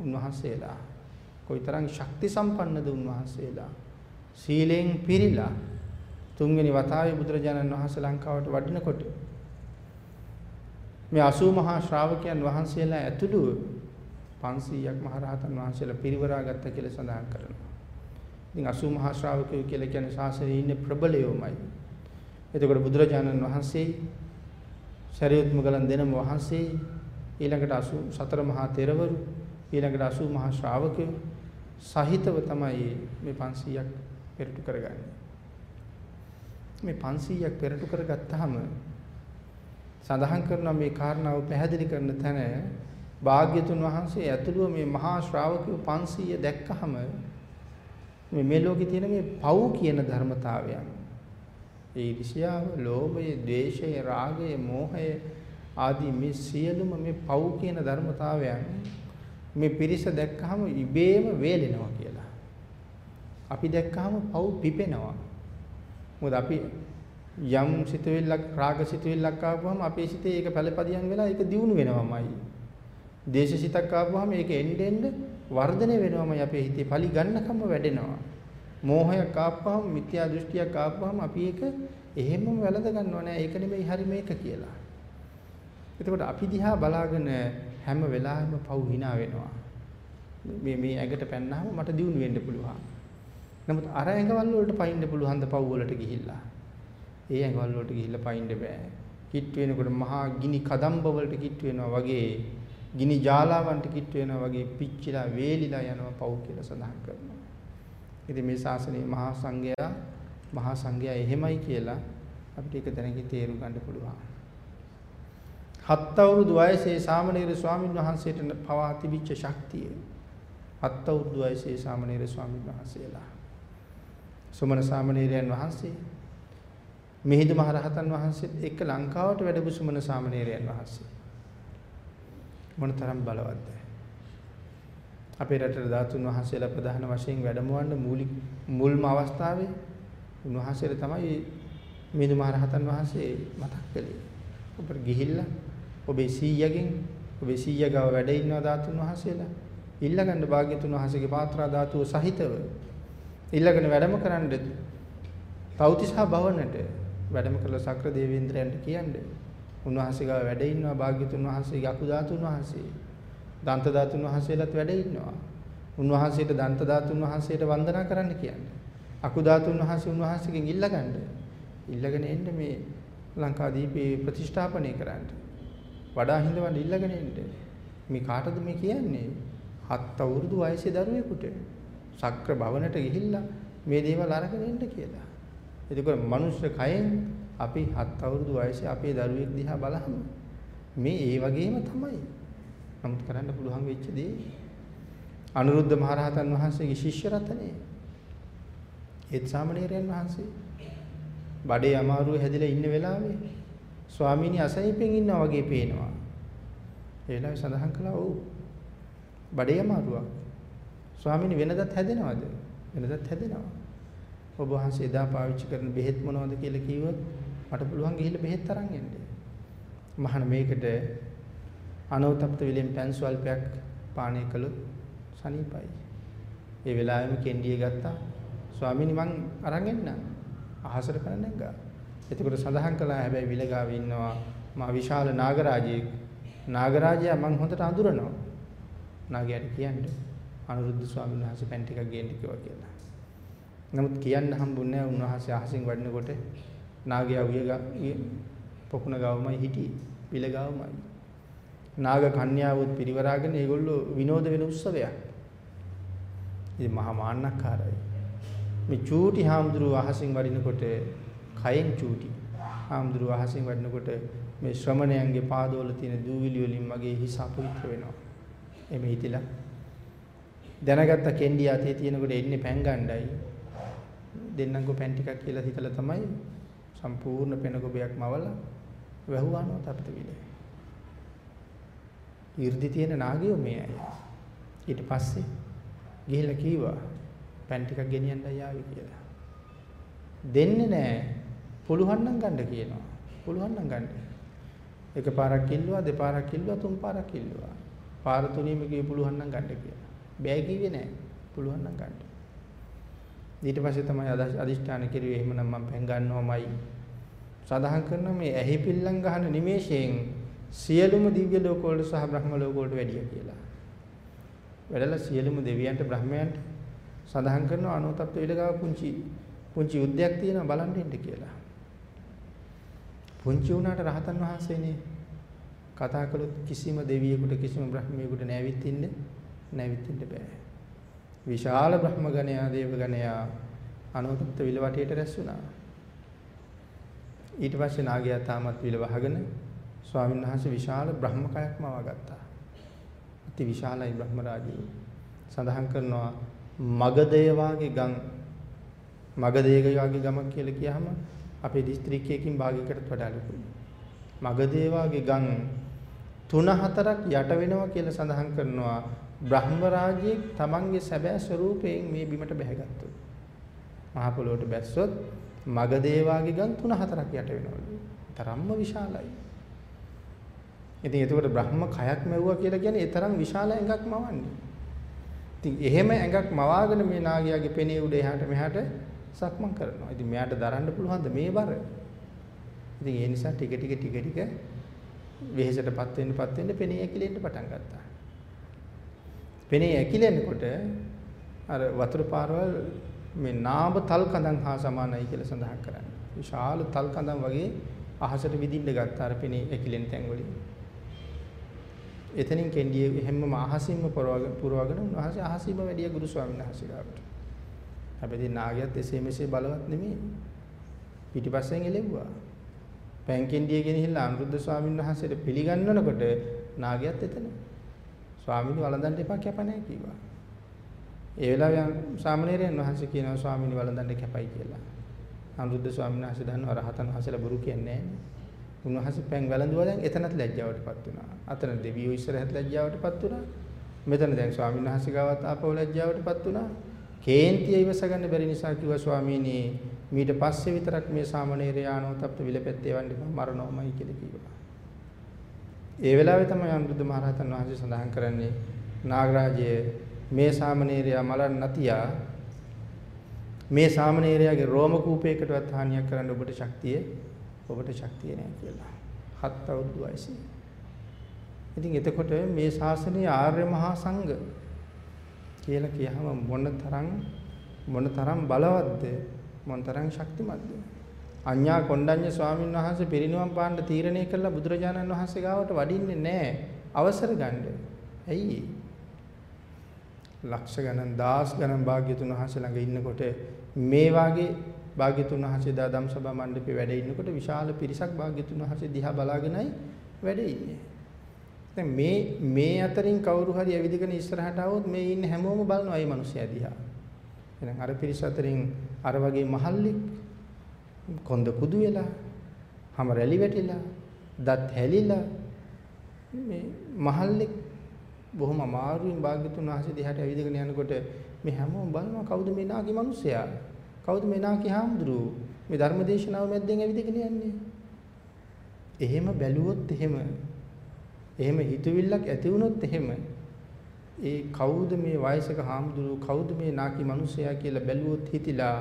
උන්වහන්සේලා. කොයිතරම් ශක්ති සම්පන්නද උන්වහන්සේලා. සීලෙන් පිරීලා තුන්වෙනි වතාවේ බුදුරජාණන් වහන්සේ ලංකාවට වඩිනකොට මේ 80 මහා ශ්‍රාවකයන් වහන්සේලා ඇතුළු 500ක් මහරහතන් වහන්සේලා පිරිවරා ගත්ත කියලා සඳහන් කරනවා. ඉතින් 80 මහා ශ්‍රාවකයෝ කියලා කියන්නේ ශාසනයේ ඉන්න ප්‍රබලයෝමයි. එතකොට බුදුරජාණන් වහන්සේ ශරීරත් මුගලන් දෙනම වහන්සේ ඊළඟට 84 මහා තෙරවරු ඊළඟට 80 මහා ශ්‍රාවකයෝ සහිතව තමයි මේ 500ක් පෙරටු කරගන්නේ. මේ 500ක් පෙරටු කරගත්තාම සඳහන් කරන මේ කාරණාව පැහැදිලි කරන තැන භාග්‍යතුන් වහන්සේ ඇතුළුව මේ මහා ශ්‍රාවකයෝ 500 දැක්කහම මේ මේ ලෝකේ තියෙන මේ පව් කියන ධර්මතාවයන් ඒ ඊර්ෂ්‍යාව, ලෝභය, ද්වේෂය, රාගය, මෝහය ආදී මේ සියලුම මේ පව් කියන ධර්මතාවයන් මේ පිරිස දැක්කහම ඉබේම වේලෙනවා කියලා. අපි දැක්කහම පව් පිපෙනවා. මොකද අපි යම් සිතුවිල්ලක් රාග සිතුවිල්ලක් ආවම අපේ සිතේ ඒක පළපදියම් වෙලා ඒක දියුණු වෙනවමයි. දේශසිතක් ආවම ඒක එන්න එන්න වර්ධනය වෙනවමයි අපේ හිතේ පලි ගන්නකම වැඩෙනවා. මෝහයක් ආපුවම මිත්‍යා දෘෂ්ටියක් ආපුවම අපි ඒක එහෙමම වැළඳ ගන්නව නෑ ඒක නෙමෙයි හරි මේක කියලා. එතකොට අපි දිහා බලාගෙන හැම වෙලාවෙම පව් hina වෙනවා. මේ මේ ඇඟට පැන්නාම මට දියුණු වෙන්න පුළුවන්. නමුත් අර ඇඟවල් වලට පයින්න පුළුවන් ද පව් වලට ගිහිල්ලා. ඒ ඇඟවල් වලට ගිහිල්ලා පයින්න බෑ. කිට් වෙනකොට මහා ගිනි කදම්බ වලට කිට් වෙනවා වගේ ගිනි ජාලාවන්ට කිට් වෙනවා වගේ පිච්චිලා වේලිලා යනවා පව් කියලා සඳහන් කරනවා. ඉතින් මේ ශාසනයේ මහා සංඝයා මහා සංඝයා එහෙමයි කියලා අපිට ඒක දැනගි තේරුම් ගන්න පුළුවන්. හත් අවුරුදු වයසේ සාමණේර ස්වාමීන් වහන්සේට පවා තිබිච්ච ශක්තිය. හත් අවුරුදු වයසේ සාමණේර ස්වාමීන් වහන්සේලා. සුමන සාමණේරයන් වහන්සේ මිහිඳු මහ රහතන් වහන්සේත් එක්ක ලංකාවට වැඩපු සුමන සාමණේරයන් වහන්සේ. මොනතරම් බලවත්ද? අපේ රටේ ධාතුන් වහන්සේලා ප්‍රධාන වශයෙන් වැඩමවන්න මූලික මුල්ම අවස්ථාවේ උන්වහන්සේලා තමයි මිහිඳු මහ රහතන් වහන්සේ මතක් කළේ. ඔබට ගිහිල්ලා ඔබේ සීයගෙන් ඔබේ සීය ගාව වැඩ ඉන්නවා ධාතුන් වහන්සේලා. ඉල්ලගන්න භාග්‍යතුන් වහන්සේගේ පාත්‍රා ධාතුව සහිතව ඉල්ලගෙන වැඩම කරන්න තෞතිසා භවනට වැඩම කළ සක්‍ර දේවේන්ද්‍රයන්ට කියන්නේ. උන්වහන්සේ ගාව වැඩ ඉන්නවා භාග්‍යතුන් වහන්සේගේ අකු ධාතුන් වහන්සේ. දන්ත ධාතුන් වහන්සේලාත් වැඩ ඉන්නවා. උන්වහන්සේට දන්ත ධාතුන් වහන්සේට වන්දනා කරන්න කියන්නේ. අකු ධාතුන් වහන්සේ උන්වහන්සේගෙන් ඉල්ලගන්න. ඉල්ලගෙන එන්න මේ ලංකාදීපේ ප්‍රතිෂ්ඨාපනය කරන්න. වඩා හිඳවන්න ඉල්ලගෙන එන්න මේ කාටද මේ කියන්නේ හත් අවුරුදු වයසේ දරුවෙකුට සක්‍ර භවනට ගිහිල්ලා මේ දේවල් අරගෙන එන්න කියලා. එතකොට මනුෂ්‍ය කයෙන් අපි හත් අවුරුදු වයසේ අපේ දරුවෙක් දිහා බලහම මේ ඒ වගේම තමයි. නමුත් කරන්න පුළුවන් වෙච්ච දේ අනුරුද්ධ මහරහතන් වහන්සේගේ ශිෂ්‍ය රත්නේ. ඒත් සාමණේරයන් වහන්සේ බඩේ අමාරුව හැදිලා ඉන්න වෙලාවේ ස්වාමීනි අසනීපෙන් ඉන්නා වගේ පේනවා. ඒ වෙලාවේ සඳහන් කළා ඔව්. බඩේ අමාරුවක්. ස්වාමීනි වෙනදත් හැදෙනවද? වෙනදත් හැදෙනවා. ඔබ වහන්සේ එදා පාවිච්චි කරන බෙහෙත් මොනවද කියලා කිව්වොත් මට පුළුවන් ගිහිල්ලා බෙහෙත් අරන් එන්න. මහාන මේකට අනවතප්ත විලෙන් පැන් ස්වල්පයක් පානය කළොත් සනීපයි. ඒ වෙලාවෙම කෙන්ඩිය ගත්තා. ස්වාමීනි මං අරන් එන්න. අහසට පැන නැග්ගා. එතකොට සඳහන් කළා හැබැයි විලගාව ඉන්නවා මා විශාල නාගරාජයෙක්. නාගරාජයා මං හොඳට අඳුරනවා. නාගයාට කියන්නේ අනුරුද්ධ ස්වාමීන් වහන්සේ පැන් ටිකක් ගේන්න කිව්වා කියලා. නමුත් කියන්න හම්බුන්නේ නැහැ උන්වහන්සේ අහසින් වඩිනකොට නාගයා උය පොකුණ ගාවමයි හිටියේ. පිළ ගාවමයි. නාග කන්‍යාවොත් පිරිවරාගෙන ඒගොල්ලෝ විනෝද වෙන උත්සවයක්. ඉතින් මහා මාන්නක්කාරයි. මේ චූටි හාමුදුරුව අහසින් වඩිනකොට කයෙන් චූටි. හාමුදුරුව අහසින් වඩිනකොට මේ ශ්‍රමණයන්ගේ පාදවල තියෙන දූවිලි වලින් මගේ හිස අපවිත්‍ර වෙනවා. එමෙ හිතිලා දැනගත්ත කෙන්ඩිය අතේ තියෙනකොට එන්නේ පැන් ගණ්ඩයි. දෙන්නම්කෝ පැන් ටිකක් කියලා හිතලා තමයි සම්පූර්ණ පෙන ගොබයක් මවලා වැහුවානෝ තප්ත විලේ. 이르දි තියෙන නාගයෝ මේ අය. ඊට පස්සේ ගිහිල්ලා කීවා පැන් ටිකක් ගෙනියන්නයි ආවේ කියලා. දෙන්නේ නැහැ. පුළුවන් නම් ගන්න කියනවා. පුළුවන් නම් ගන්න. එක පාරක් කිල්ලුවා දෙපාරක් කිල්ලුවා තුන් පාරක් කිල්ලුවා. පාර තුනීම කිව්ව පුළුවන් නම් ගන්න කියලා. බෑ කිව්වේ නෑ. පුළුවන් නම් ගන්න. ඊට පස්සේ තමයි අදිෂ්ඨාන කෙරුවේ එහෙමනම් මම පෙන් ගන්නවමයි. සඳහන් කරන මේ ඇහි පිල්ලම් ගහන නිමේෂයෙන් සියලුම දිව්‍ය ලෝක වලට සහ බ්‍රහ්ම ලෝක වලට වැඩිය කියලා. වැඩලා සියලුම දෙවියන්ට බ්‍රහ්මයන්ට සඳහන් කරනවා අනෝතප්ප විලගාව පුංචි පුංචි යුද්ධයක් තියෙනවා බලන්න ඉන්න කියලා. පුංචි වුණාට රහතන් වහන්සේනේ කතා කළොත් කිසිම දෙවියෙකුට කිසිම බ්‍රහ්මියෙකුට නැවිත් ඉන්න නැවිත් ඉන්න බෑ. විශාල බ්‍රහ්ම ගණයා දේව ගණයා අනුතප්ත විල වටේට රැස් වුණා. ඊට පස්සේ නාගයා තාමත් විල වහගෙන ස්වාමීන් වහන්සේ විශාල බ්‍රහ්ම කයක්ම වගත්තා. අති විශාලයි බ්‍රහ්ම රාජ්‍යය. සඳහන් කරනවා මගදේ වාගේ ගම් මගදේග වාගේ ගමක් කියලා කියහම අපේ දිස්ත්‍රික්කයකින් භාගයකටත් වඩා ලොකුයි. මගදේ වාගේ ගම් තුන හතරක් යට වෙනවා කියලා සඳහන් කරනවා බ්‍රහ්ම රාජ්‍යයේ තමන්ගේ සැබෑ ස්වરૂපයෙන් මේ බිමට බැහැගත්තොත් මහ පොළොවට බැස්සොත් මගදේ වාගේ ගම් තුන හතරක් යට වෙනවලු. තරම්ම විශාලයි. ඉතින් එතකොට බ්‍රහ්ම කයක් මැව්වා කියලා කියන්නේ ඒ තරම් විශාල ඇඟක් මවන්නේ. ඉතින් එහෙම ඇඟක් මවාගෙන මේ නාගයාගේ පෙනේ උඩ එහාට මෙහාට සක්මන් කරනවා. ඉතින් මෙයාට දරන්න පුළුවන්ද මේ බර? ඉතින් ඒ නිසා ටික ටික ටික ටික වෙහෙසටපත් වෙන්නපත් වෙන්න පෙනේ ඇකිලෙන්න පටන් ගත්තා. පෙනේ ඇකිලෙනකොට අර වතුර පාරවල් මේ නාඹ තල් කඳන් හා සමානයි කියලා සඳහන් කරන්නේ. විශාල තල් කඳන් වගේ අහසට විදින්න ගත්තා අර පෙනේ ඇකිලෙන තැන් වලින්. එතනින් කෙන්ඩිය හැමම අහසින්ම පුරවගෙන උන්වහන්සේ අහසින්ම වැඩිය ගුරු ස්වාමීන් වහන්සේ ගාවට. හැබැයි නාගයත් එසේ මෙසේ බලවත් නෙමෙයි. පිටිපස්සෙන් එළෙව්වා. පෑන් කෙන්ඩිය ගෙනහිල්ලා අනුරුද්ධ ස්වාමීන් වහන්සේට පිළිගන්නනකොට නාගයත් එතන. ස්වාමීන් වළඳන්න එපා කැප නැහැ කිව්වා. ඒ වෙලාවේ සාමණේරයන් වහන්සේ කියනවා ස්වාමීන් වළඳන්න කැපයි කියලා. අනුරුද්ධ ස්වාමීන් වහන්සේ දන්නවා රහතන් වහන්සේලා බොරු කියන්නේ නැහැ. උන්වහන්සේ පෑන් වැළඳුවා දැන් එතනත් ලැජ්ජාවටපත් වුණා. අතන දෙවියෝ ඉස්සරහත් ලැජ්ජාවටපත් වුණා. මෙතන දැන් ස්වාමීන් වහන්සේ ගාවත් ආපහු ලැජ්ජාවටපත් වුණා. කේන්තිය ඉවස ගන්න බැරි නිසා කිව්වා ස්වාමීනි මීට පස්සේ විතරක් මේ සාමණේරය ආනෝතප්ප විලපැත්තේ වන්නේ මරණවමයි කියලා කිව්වා. ඒ වෙලාවේ තමයි අනුරුද්ධ මහරහතන් වහන්සේ සඳහන් කරන්නේ නාගරාජයේ මේ සාමණේරයා මලන් නැතියා මේ සාමණේරයාගේ රෝම කූපයකටවත් හානියක් කරන්න ඔබට ශක්තිය ඔබට ශක්තිය නැහැ කියලා. හත් අවුරුදු වයසේ. ඉතින් එතකොට මේ ශාසනයේ ආර්ය මහා සංඝ කියලා කියහම මොන තරම් මොන තරම් බලවත්ද මොන තරම් ශක්තිමත්ද අඤ්ඤා කොණ්ඩඤ්ඤ ස්වාමීන් වහන්සේ පිරිනිවන් පාන්න තීරණය කළා බුදුරජාණන් වහන්සේ ගාවට වඩින්නේ නැහැ අවසර ගන්න. ඇයි ලක්ෂ ගණන් දාස් ගණන් භාග්‍යතුන් වහන්සේ ළඟ ඉන්නකොට මේ වාගේ භාග්‍යතුන් වහන්සේ දා ධම්සභා මණ්ඩපේ වැඩ ඉන්නකොට විශාල පිරිසක් භාග්‍යතුන් වහන්සේ දිහා බලාගෙනයි වැඩ ඉන්නේ. දැන් මේ මේ අතරින් කවුරු හරි ඇවිදගෙන ඉස්සරහට આવොත් මේ ඉන්න හැමෝම බලනවා මේ මිනිස්සයා දිහා. එහෙනම් අර පිරිස අතරින් අර වගේ මහල්ලෙක් කොන්ද කුදු වෙලා, හැම රැලි වැටිලා, දත් හැලිලා මේ මහල්ලෙක් බොහොම අමාරුවෙන් භාග්‍යතුන් වහන්සේ දිහාට ඇවිදගෙන යනකොට මේ හැමෝම බලනවා කවුද මේ නාගේ මිනිස්සයා? කවුද මේ නාකි හාමුදුරුවෝ? මේ ධර්මදේශනාව මැද්දෙන් ඇවිදගෙන යන්නේ. එහෙම බැලුවොත් එහෙම එහෙම හිතවිල්ලක් ඇති වුණොත් එහෙම ඒ කවුද මේ වයසක හාමුදුරුවෝ කවුද මේ නාකි මිනිසයා කියලා බැලුවොත් හිතිලා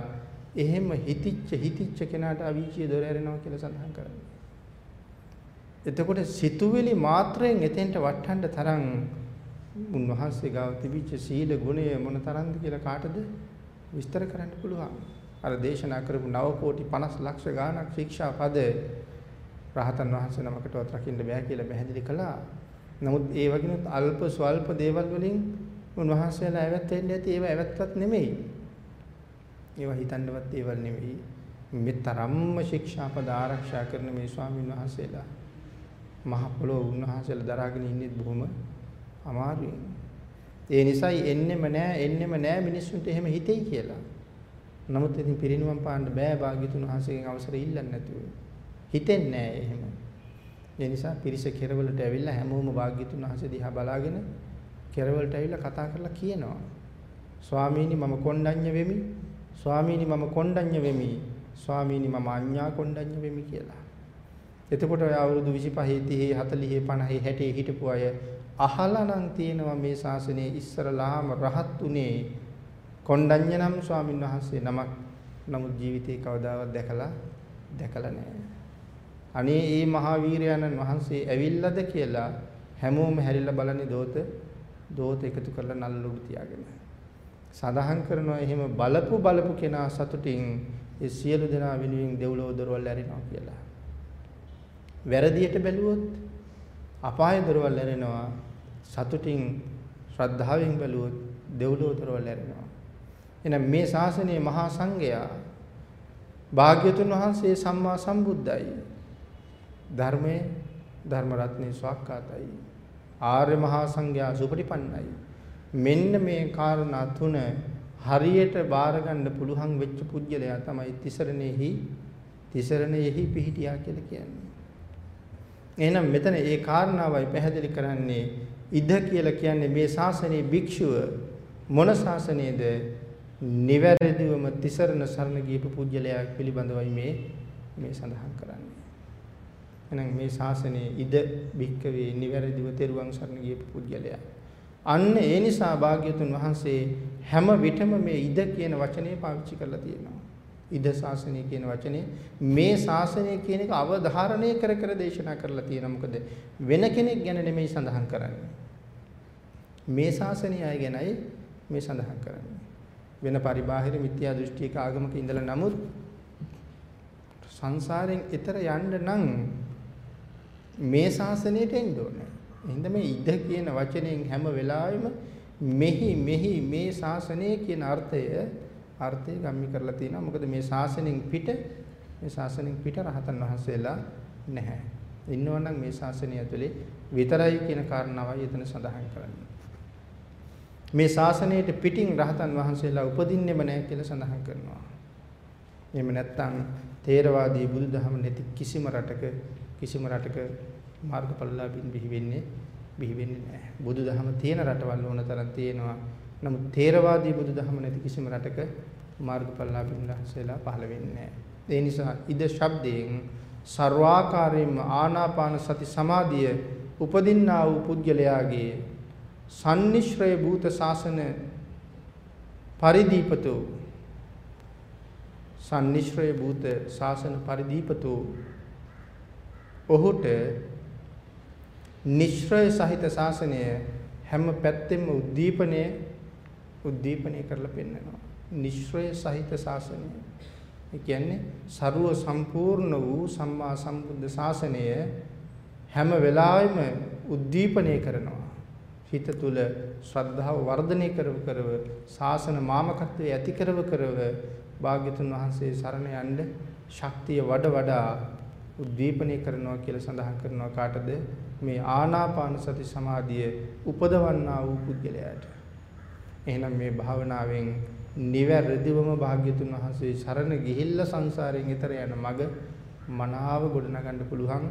එහෙම හිතිච්ච හිතිච්ච කෙනාට අවීචිය දොර ඇරෙනවා කියලා සඳහන් කරන්නේ. එතකොට සිතුවිලි මාත්‍රයෙන් එතෙන්ට වටහන්න තරම් උන්වහන්සේ ගාව තිබිච්ච සීල ගුණය මොන තරම්ද කියලා කාටද විස්තර කරන්න පුළුවන්. අර දේශනා කරපු 9 කෝටි 50 ලක්ෂ ගාණක් ශික්ෂා පද රහතන් වහන්සේ නමකටවත් රකින්න බෑ කියලා පැහැදිලි කළා. නමුත් ඒ වගේනොත් අල්ප ස්වල්ප දේවල් වලින් උන්වහන්සේලා ඇවත් වෙන්නේ නැති ඒවා ඇවත්වත් නෙමෙයි. ඒවා හිතන්නවත් දේවල් නෙමෙයි. මේ තරම්ම ශික්ෂාපද ආරක්ෂා කරන මේ ස්වාමීන් වහන්සේලා මහ පොළොව උන්වහන්සේලා දරාගෙන ඉන්නේ බොහොම අමාරුයි. ඒ නිසායි එන්නෙම නෑ එන්නෙම නෑ මිනිස්සුන්ට එහෙම හිතෙයි කියලා. නමුත් ඉතින් පිරිනිවන් පාන්න බෑ භාග්‍යතුන් වහන්සේගෙන් අවසර ඉල්ලන්නේ නැතුව. හිතෙන්නේ නෑ එහෙම. ඒ නිසා පිරිස කෙරවලට ඇවිල්ලා හැමෝම භාග්‍යතුන් වහන්සේ දිහා බලාගෙන කෙරවලට ඇවිල්ලා කතා කරලා කියනවා. ස්වාමීනි මම කොණ්ඩඤ්ඤ වෙමි. ස්වාමීනි මම කොණ්ඩඤ්ඤ වෙමි. ස්වාමීනි මම අඤ්ඤා කොණ්ඩඤ්ඤ වෙමි කියලා. එතකොට ඔය අවුරුදු 25 30 40 50 60 හිටපු අය අහලා නම් තියෙනවා මේ ශාසනයේ ඉස්සරලාම රහත් උනේ කොණ්ඩඤ්ඤ නම් ස්වාමින් වහන්සේ නමක් නමුත් ජීවිතේ කවදාවත් දැකලා දැකලා නැහැ. අනේ මේ මහා වීරයන්න් වහන්සේ ඇවිල්ලාද කියලා හැමෝම හැරිලා බලන්නේ දෝත දෝත එකතු කරලා නල්ලුඩු තියාගෙන. සඳහන් කරනවා එහෙම බලපු බලපු කෙනා සතුටින් ඒ සියලු දෙනා වෙනුවෙන් දෙව්ලොව දොරවල් ඇරිනවා කියලා. වැරදියට බැලුවොත් අපාය දොරවල් ඇරෙනවා සතුටින් ශ්‍රද්ධාවෙන් බැලුවොත් දෙව්ලොව දොරවල් ඇරෙනවා එහෙනම් මේ ශාසනයේ මහා සංඝයා භාග්‍යතුන් වහන්සේ සම්මා සම්බුද්දයි ධර්මයේ ධර්ම රත්නේ ස්වාක්කාතයි ආර්ය මහා සංඝයා සුපටිපන්නයි. මෙන්න මේ කාරණා තුන හරියට බාර ගන්න පුළුවන් වෙච්ච පුජ්‍යලයා තමයි තිසරණෙහි තිසරණෙහි පිහිටියා කියලා කියන්නේ. එහෙනම් මෙතන ඒ කාරණාවයි පැහැදිලි කරන්නේ ඉද කියලා කියන්නේ මේ ශාසනයේ භික්ෂුව මොන ශාසනයේද නිවැරදිවම තිසරණ සරණ ගියපු පුජ්‍යලයා පිළිබඳවයි මේ මේ සඳහන් කරන්නේ. එහෙනම් මේ ශාසනයේ ඉද භික්කවේ නිවැරදිව තෙරුවන් සරණ ගියපු පුජ්‍යලයා. අන්න ඒ නිසා භාග්‍යතුන් වහන්සේ හැම විටම මේ ඉද කියන වචනේ පාවිච්චි කරලා තියෙනවා. ඉද ශාසනය කියන වචනේ මේ ශාසනය කියන එක අවධාරණය කර කර දේශනා කරලා තියෙනවා. මොකද වෙන කෙනෙක් ගැන නෙමෙයි සඳහන් කරන්නේ. මේ ශාසනය අය ගැනයි මේ සඳහන් කරන්නේ. වෙන පරිබාහිර මිත්‍යා දෘෂ්ටියක ආගමක ඉඳලා නමුත් සංසාරයෙන් එතර යන්න නම් මේ ශාසනයට එන්න ඕනේ. එහෙනම් මේ ඉද කියන වචනයෙන් හැම වෙලාවෙම මෙහි මෙහි මේ ශාසනය කියන අර්ථය අර්ථය ගම්මි කරලා තියෙනවා. මොකද මේ ශාසනයෙන් පිට මේ ශාසනයෙන් පිට රහතන් වහන්සේලා නැහැ. ඉන්නවනම් මේ ශාසනය ඇතුලේ විතරයි කියන කාරණාවයි එතන සඳහන් කරන්නේ. මේ ශාසනයට පිටින් රහතන් වහන්සේලා උපදින්නෙම නැහැ කියලා සඳහන් කරනවා. එහෙම නැත්නම් තේරවාදී බුදුදහම නැති කිසිම රටක කිසිම රටක මාර්ගඵලලාභින් බිහි වෙන්නේ බිහි වෙන්නේ නැහැ. බුදුදහම තියෙන රටවල් ඕන තරම් තියෙනවා. නමුත් තේරවාදී බුදුදහම නැති කිසිම රටක මාර්ගඵලලාභීන් වහන්සේලා පහළ වෙන්නේ නැහැ. ඒ නිසා ඉද ශබ්දයෙන් ਸਰවාකාරයෙන්ම ආනාපාන සති සමාධිය උපදින්නා වූ පුද්ගලයාගේ සම්නිශ්‍රය භූත ශාසන පරිදීපතෝ සම්නිශ්‍රය භූත ශාසන පරිදීපතෝ ඔහුට නිශ්‍රය සහිත ශාසනය හැම පැත්තෙම උද්දීපනය උද්දීපනය කරලා පෙන්නනවා. නිශ්‍රය සහිත ශාසනය. ඒ කියන්නේ ਸਰව සම්පූර්ණ වූ සම්මා සම්බුද්ධ ශාසනය හැම වෙලාවෙම උද්දීපනය කරනවා. හිත තුල ශ්‍රද්ධාව වර්ධනය කරව කරව ශාසන මාමකත්වයේ ඇති කරව කරව භාග්‍යතුන් වහන්සේ සරණ යන්න ශක්තිය වඩ වඩා උද්දීපනය කරනවා කියලා සඳහන් කරනවා කාටද මේ ආනාපාන සති සමාධිය උපදවන්නා වූ පුද්ගලයාට එහෙනම් මේ භාවනාවෙන් නිවැරදිවම භාග්‍යතුන් වහන්සේ සරණ ගිහිල්ලා සංසාරයෙන් ඈතර යන මඟ මනාව ගොඩනගන්න පුළුවන්.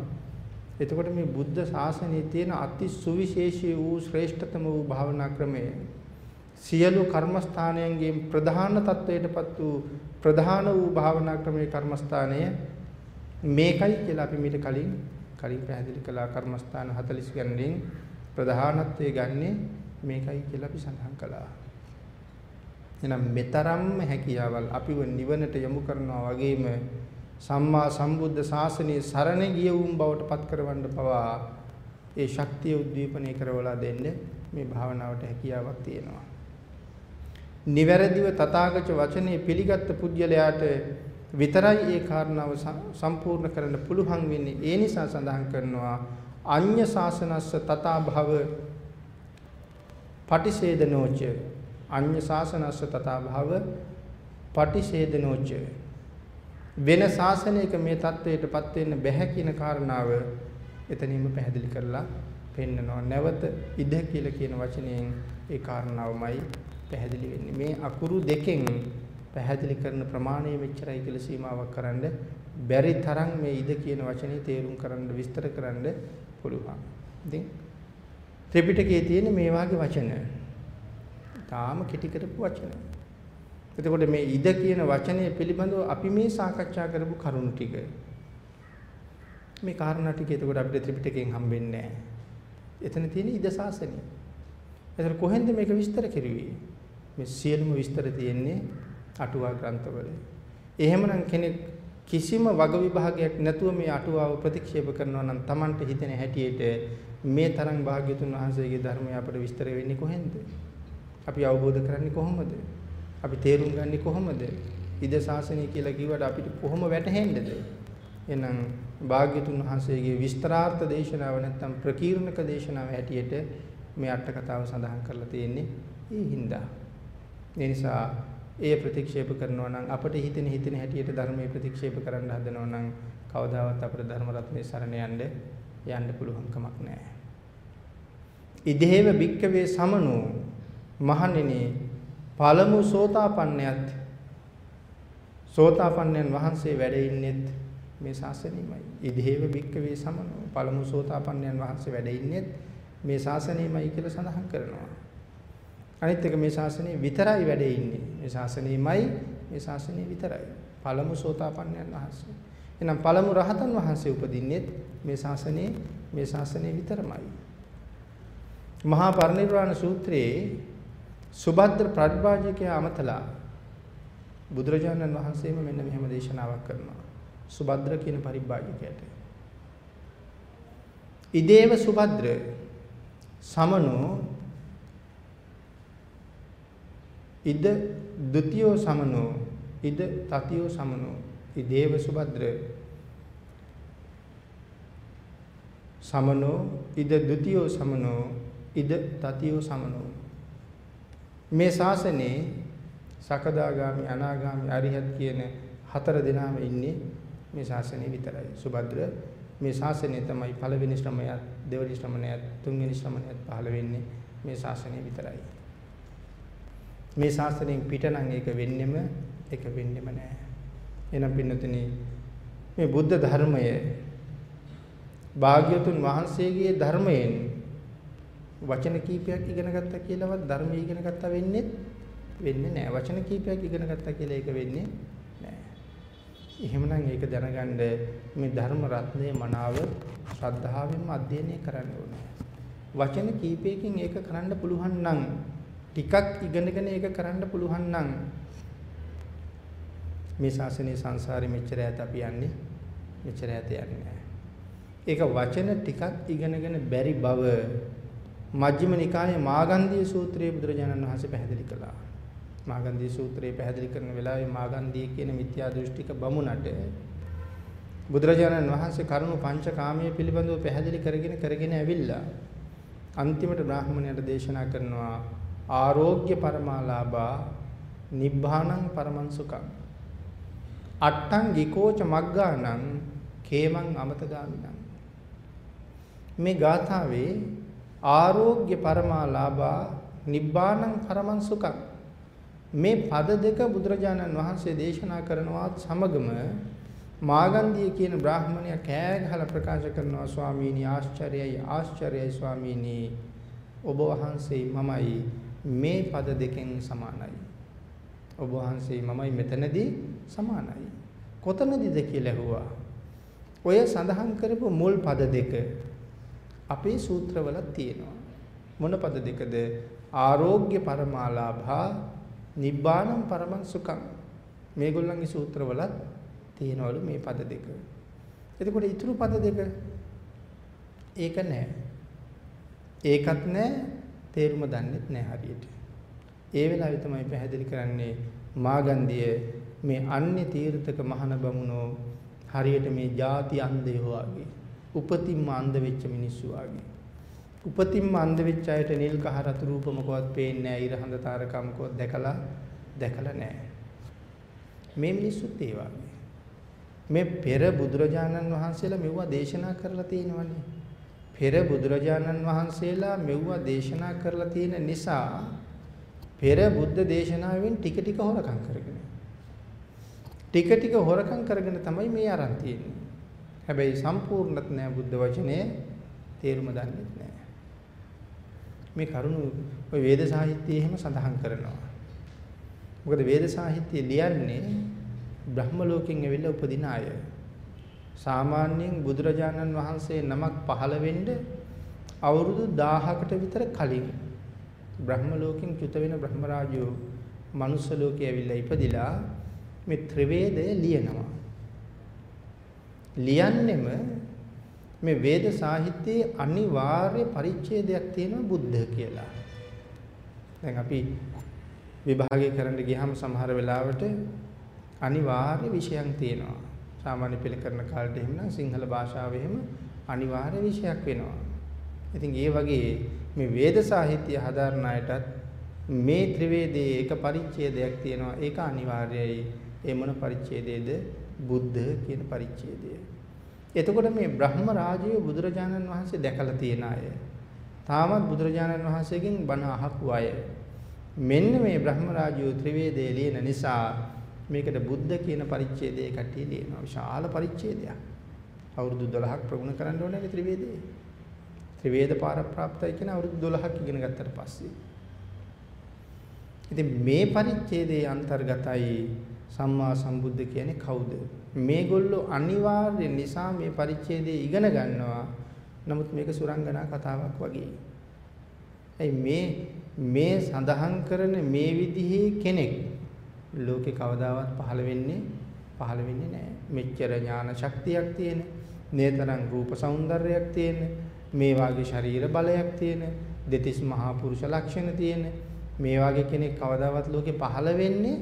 එතකොට මේ බුද්ධ ශාසනයේ තියෙන අති සුවිශේෂී වූ ශ්‍රේෂ්ඨතම වූ භාවනා ක්‍රමය සියලු කර්මස්ථානයන්ගේ ප්‍රධාන තත්වයටපත් වූ ප්‍රධාන වූ භාවනා ක්‍රමයේ කර්මස්ථානය මේකයි කියලා අපි මීට කලින් කලින් පැහැදිලි කළා කර්මස්ථාන 40 ගණනින් ප්‍රධානත්වයේ ගන්නේ මේකයි කියලා අපි සඳහන් කළා. එහෙනම් මෙතරම්ම හැකියාවල් අපිව නිවනට යොමු කරනවා වගේම සම්මා සම්බුද්ධ ශාසනයේ සරණ ගිය වුන් බවට පත් කරවන්න පවා ඒ ශක්තිය උද්දීපනය කරවලා දෙන්න මේ භාවනාවට හැකියාවක් තියෙනවා. නිවැරදිව තථාගත වචනේ පිළිගත් පුජ්‍යලයාට විතරයි ඒ කාරණාව සම්පූර්ණ කරන්න පුළුවන් වෙන්නේ. ඒ නිසා සඳහන් කරනවා අඤ්ඤ ශාසනස්ස තථා භව පටිසේදනෝච. අඤ්ඤ ශාසනස්ස තථා භව පටිසේදනෝච. වෙන ශාසනයක මේ தത്വයටපත් වෙන්න බැහැ කියන කාරණාව එතනින්ම පැහැදිලි කරලා පෙන්නනවා. නැවත ඉද කියලා කියන වචනයෙන් ඒ කාරණාවමයි පැහැදිලි වෙන්නේ. මේ අකුරු දෙකෙන් පැහැදිලි කරන ප්‍රමාණය මෙච්චරයි කියලා සීමාවක් කරන්න බැරි තරම් මේ ඉද කියන වචනේ තේරුම් කරන්න විස්තර කරන්න පුළුවන්. ඉතින් ත්‍රිපිටකයේ තියෙන මේ වාගේ වචන. තාම කෙටි කරපු වචන. එතකොට මේ ඉද කියන වචනය පිළිබඳව අපි මේ සාකච්ඡා කරපු කරුණු ටික මේ කාරණා ටික එතකොට අපිට ත්‍රිපිටකයෙන් හම්බෙන්නේ නැහැ. එතන තියෙන ඉද සාසනය. එතන කොහෙන්ද මේක විස්තර කෙරුවේ? මේ සියලුම විස්තර තියෙන්නේ අටුවා ග්‍රන්ථවල. එහෙමනම් කෙනෙක් කිසිම වග විභාගයක් නැතුව මේ අටුවාව ප්‍රතික්ෂේප කරනවා නම් Tamanට හිතෙන හැටියට මේ තරම් භාග්‍යතුන් වහන්සේගේ ධර්මය අපට විස්තර වෙන්නේ කොහෙන්ද? අපි අවබෝධ කරන්නේ කොහොමද? අපි තේරුම් ගන්නේ කොහොමද? ඉද ශාසනය කියලා කිව්වට අපිට කොහොම වැටහෙන්නේද? එහෙනම් භාග්‍යතුන් වහන්සේගේ විස්තරාර්ථ දේශනාව නැත්තම් ප්‍රකීර්ණක දේශනාව හැටියට මේ අට කතාව සඳහන් කරලා තියෙන්නේ ඒ හින්දා. ඒ නිසා ඒ ප්‍රතික්ෂේප කරනවා නම් අපිට හිතෙන හිතෙන හැටියට ධර්මයේ ප්‍රතික්ෂේප කරන්න හදනවා නම් කවදාවත් අපිට ධර්ම රත්නේ සරණ යන්න යන්න පුළුවන් කමක් නැහැ. ඉදේව භික්කවේ සමනෝ මහණෙනි පළමු සෝතාපන්නයත් සෝතාපන්නයන් වහන්සේ වැඩ ඉන්නෙත් මේ ශාසනයමයි. ඉදේව භික්කවේ සමනෝ පළමු සෝතාපන්නයන් වහන්සේ වැඩ ඉන්නෙත් මේ ශාසනයමයි කියලා සඳහන් කරනවා. අනිත් එක මේ ශාසනය විතරයි වැඩ ඉන්නේ. මේ ශාසනයමයි මේ ශාසනය විතරයි. පළමු සෝතාපන්නයන් වහන්සේ. එහෙනම් පළමු රහතන් වහන්සේ උපදින්නෙත් මේ ශාසනයේ මේ ශාසනය විතරමයි. මහා පරිනිර්වාණ සූත්‍රයේ සුභද්‍ර ප්‍රතිභාජකයා අමතලා බුදුරජාණන් වහන්සේම මෙන්න මෙහෙම දේශනාවක් කරනවා. සුභද්‍ර කියන පරිභාජකයට. ඉදේව සුභද්‍ර සමනෝ ඉද ဒ ුතියෝ සමනෝ ඉද තතියෝ සමනෝ ඉදේව සුභද්‍ර සමනෝ ඉද ဒ ුතියෝ සමනෝ ඉද තතියෝ සමනෝ මේ ශාසනයේ සකදාගාමි අනාගාමි අරිහත් කියන හතර දෙනාම ඉන්නේ මේ ශාසනය විතරයි. සුභද්‍ර මේ ශාසනය තමයි පළවෙනි ශ්‍රමයත් දෙවෙනි ශ්‍රමණයත් තුන්වෙනි ශ්‍රමණයත් පහළ වෙන්නේ මේ ශාසනය විතරයි. මේ ශාසනයෙන් පිට නම් ඒක වෙන්නෙම ඒක වෙන්නෙම නෑ. එනම් පින්නතුනි මේ බුද්ධ ධර්මය භාග්‍යතුන් වහන්සේගේ ධර්මයෙන් වචන කීපයක් ඉගෙන ගත්තා කියලාවත් ධර්මය ඉගෙන ගත්තා වෙන්නේ වෙන්නේ නැහැ. වචන කීපයක් ඉගෙන ගත්තා කියලා ඒක වෙන්නේ නැහැ. එහෙමනම් ඒක දැනගන්න මේ ධර්ම රත්නයේ මනාව ශ්‍රද්ධාවෙන්ම අධ්‍යයනය කරන්න ඕනේ. වචන කීපයකින් ඒක කරන්න පුළුවන් නම් ටිකක් ඉගෙනගෙන ඒක කරන්න පුළුවන් නම් මේ ශාසනීය සංසාරේ මෙච්චර ඈත අපි යන්නේ මෙච්චර ඈත යන්නේ නැහැ. ඒක වචන ටිකක් ඉගෙනගෙන බැරි බව මජ්ක්‍ධිම නිකායේ මාගන්ධී සූත්‍රයේ බුදුරජාණන් වහන්සේ පැහැදිලි කළා. මාගන්ධී සූත්‍රයේ පැහැදිලි කරන වෙලාවේ මාගන්ධී කියන මිත්‍යා දෘෂ්ටික බමුණට බුදුරජාණන් වහන්සේ කරුණු පංචකාමයේ පිළිබඳව පැහැදිලි කරගෙන කරගෙන ඇවිල්ලා අන්තිමට බ්‍රාහ්මණයට දේශනා කරනවා ආරෝග්‍ය පරමාලාභා නිබ්බානං පරමං සුඛං. අට්ටං ගිකෝච මග්ගානං කේමං අමතගාමිනං. මේ ගාථාවේ ආරෝග්‍ය පරමාලාභා නිබ්බානං පරමං සුඛං. මේ පද දෙක බුදුරජාණන් වහන්සේ දේශනා කරනවත් සමගම මාගන්ධිය කියන බ්‍රාහ්මණයා කෑ ගහලා ප්‍රකාශ කරනවා ස්වාමීනි ආශ්චර්යයි ආශ්චර්යයි ස්වාමීනි. ඔබ වහන්සේ මමයි මේ පද දෙකෙන් සමානයි. ඔබ වහන්සේ මමයි මෙතනදී සමානයි. කොතනදීද කියලා ඇහුවා. ඔය සඳහන් කරපු මුල් පද දෙක අපේ සූත්‍රවල තියෙනවා. මොන පද දෙකද? ආරෝග්‍ය පරමාලාභා නිබ්බාණං පරමං සුඛං. මේගොල්ලන්ගේ සූත්‍රවලත් තියෙනවලු මේ පද දෙක. එතකොට ඊතුරු පද දෙක ඒක නෑ. ඒකත් නෑ තේරුම දන්නෙත් නෑ හරියට. ඒ වෙලාවේ තමයි පැහැදිලි කරන්නේ මාගන්ධිය මේ අන්‍ය තීර්ථක මහන බමුණෝ හරියට මේ ಜಾති අන්ධයෝ වගේ උපතින්ම අන්ධ වෙච්ච මිනිස්සු වගේ. උපතින්ම අන්ධ වෙච්ච අයට නිල් කහ රතු රූප මොකවත් පේන්නේ නැහැ ඉර හඳ තාරකම් මොකවත් දැකලා දැකලා නැහැ මේ මිනිස්සුත් ඒ වගේ. මේ පෙර බුදුරජාණන් වහන්සේලා මෙවුවා දේශනා කරලා තියෙනවනේ. පෙර බුදුරජාණන් වහන්සේලා මෙවුවා දේශනා කරලා තියෙන නිසා පෙර බුද්ධ දේශනාවෙන් ටික ටික හොරකම් කරගෙන ටික ටික හොරකම් කරගෙන තමයි මේ අරන් තියෙන්නේ. හැබැයි සම්පූර්ණත් නෑ බුද්ධ වචනේ තේරුම දන්නේ නෑ. මේ කරුණු ඔය වේද සාහිත්‍යයේ එහෙම සඳහන් කරනවා. මොකද වේද සාහිත්‍යය ලියන්නේ බ්‍රහ්ම ලෝකෙන් ඇවිල්ලා උපදින අය. සාමාන්‍යයෙන් බුදුරජාණන් වහන්සේ නමක් පහළ වෙන්න අවුරුදු 1000කට විතර කලින් බ්‍රහ්ම ලෝකෙන් චුත වෙන බ්‍රහ්ම රාජයෝ මනුස්ස ලෝකේ ඇවිල්ලා ඉපදිලා මේ ත්‍රිවේදය ලියනවා. ලියන්නෙම මේ වේද සාහිත්‍යයේ අනිවාර්ය පරිච්ඡේදයක් තියෙනවා බුද්ධ කියලා. දැන් අපි විභාගය කරන්න ගියාම සමහර වෙලාවට අනිවාර්ය විෂයන් තියෙනවා. සාමාන්‍ය පෙළ කරන කාලේ එහෙමනම් සිංහල භාෂාවේ එහෙම අනිවාර්ය විෂයක් වෙනවා. ඉතින් ඒ වගේ මේ වේද සාහිත්‍ය හදාරන අයටත් මේ ත්‍රිවේදයේ එක පරිච්ඡේදයක් තියෙනවා. ඒක අනිවාර්යයි. ඒ මොන පරිච්ඡේදයේද? බුද්ධ කියන පරිච්ඡේදය. එතකොට මේ බ්‍රහ්ම රාජය බුදුරජාණන් වහන්සේ දැකලා තියෙන අය. තාමත් බුදුරජාණන් වහන්සේගෙන් බණ අහපු අය. මෙන්න මේ බ්‍රහ්ම රාජය ත්‍රිවේදයේ ලියන නිසා මේකට බුද්ධ කියන පරිච්ඡේදයේ කට්ටිය ලියනවා. විශාල පරිච්ඡේදයක්. අවුරුදු 12ක් ප්‍රගුණ කරන්න ඕනේ මේ ත්‍රිවේදයේ. ත්‍රිවේද පාරප්‍රාප්තයි කියන අවුරුදු 12ක් ඉගෙන ගත්තට පස්සේ. ඉතින් මේ පරිච්ඡේදයේ අන්තර්ගතයි සම්මා සම්බුද්ධ කියන්නේ කවුද? මේගොල්ලෝ අනිවාර්ය නිසා මේ පරිච්ඡේදය ඉගෙන ගන්නවා. නමුත් මේක සුරංගනා කතාවක් වගේ. ඇයි මේ මේ සඳහන් කරන මේ විදිහේ කෙනෙක් ලෝකේ කවදාවත් පහළ වෙන්නේ පහළ වෙන්නේ නැහැ. මෙච්චර ඥාන ශක්තියක් තියෙන, නේතරම් රූප సౌందර්යයක් තියෙන, මේ වාගේ ශරීර බලයක් තියෙන, දෙතිස් මහා පුරුෂ ලක්ෂණ තියෙන මේ වාගේ කෙනෙක් කවදාවත් ලෝකේ පහළ වෙන්නේ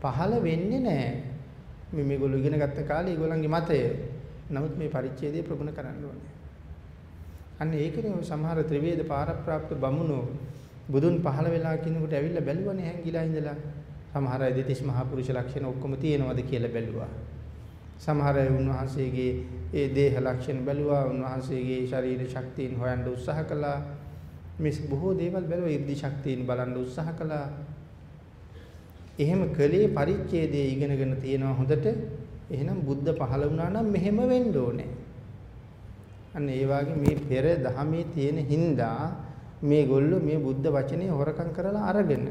පහළ වෙන්නේ නැහැ. මේ මේගොල්ලෝ ඉගෙන ගත්ත කාලේ ඒගොල්ලන්ගේ මතය. නමුත් මේ පරිච්ඡේදය ප්‍රගුණ කරන්න ඕනේ. අන්න ඒකනේ සමහර ත්‍රිවේද පාරප්‍රාප්ත බමුණෝ බුදුන් පහළ වෙලා කිනකොට ඇවිල්ලා බැලුවනේ හැංගිලා ඉඳලා. සමහර අය දෙතිස් මහා පුරුෂ ලක්ෂණ ඔක්කොම තියෙනවද කියලා බැලුවා. සමහර අය උන්වහන්සේගේ ඒ දේහ ලක්ෂණ බැලුවා. උන්වහන්සේගේ ශරීර ශක්තියින් හොයන්න උත්සාහ කළා. මේ බොහෝ දේවල් බැලුවා. 이르දි ශක්තියින් බලන්න උත්සාහ කළා. එහෙම කලේ පරිච්ඡේදයේ ඉගෙනගෙන තියෙනවා හොඳට. එහෙනම් බුද්ධ පහළ වුණා නම් මෙහෙම වෙන්න ඕනේ. අන්න ඒ වගේ මේ පෙර දහමේ තියෙන හින්දා මේගොල්ලෝ මේ බුද්ධ වචනේ හොරකම් කරලා අරගෙන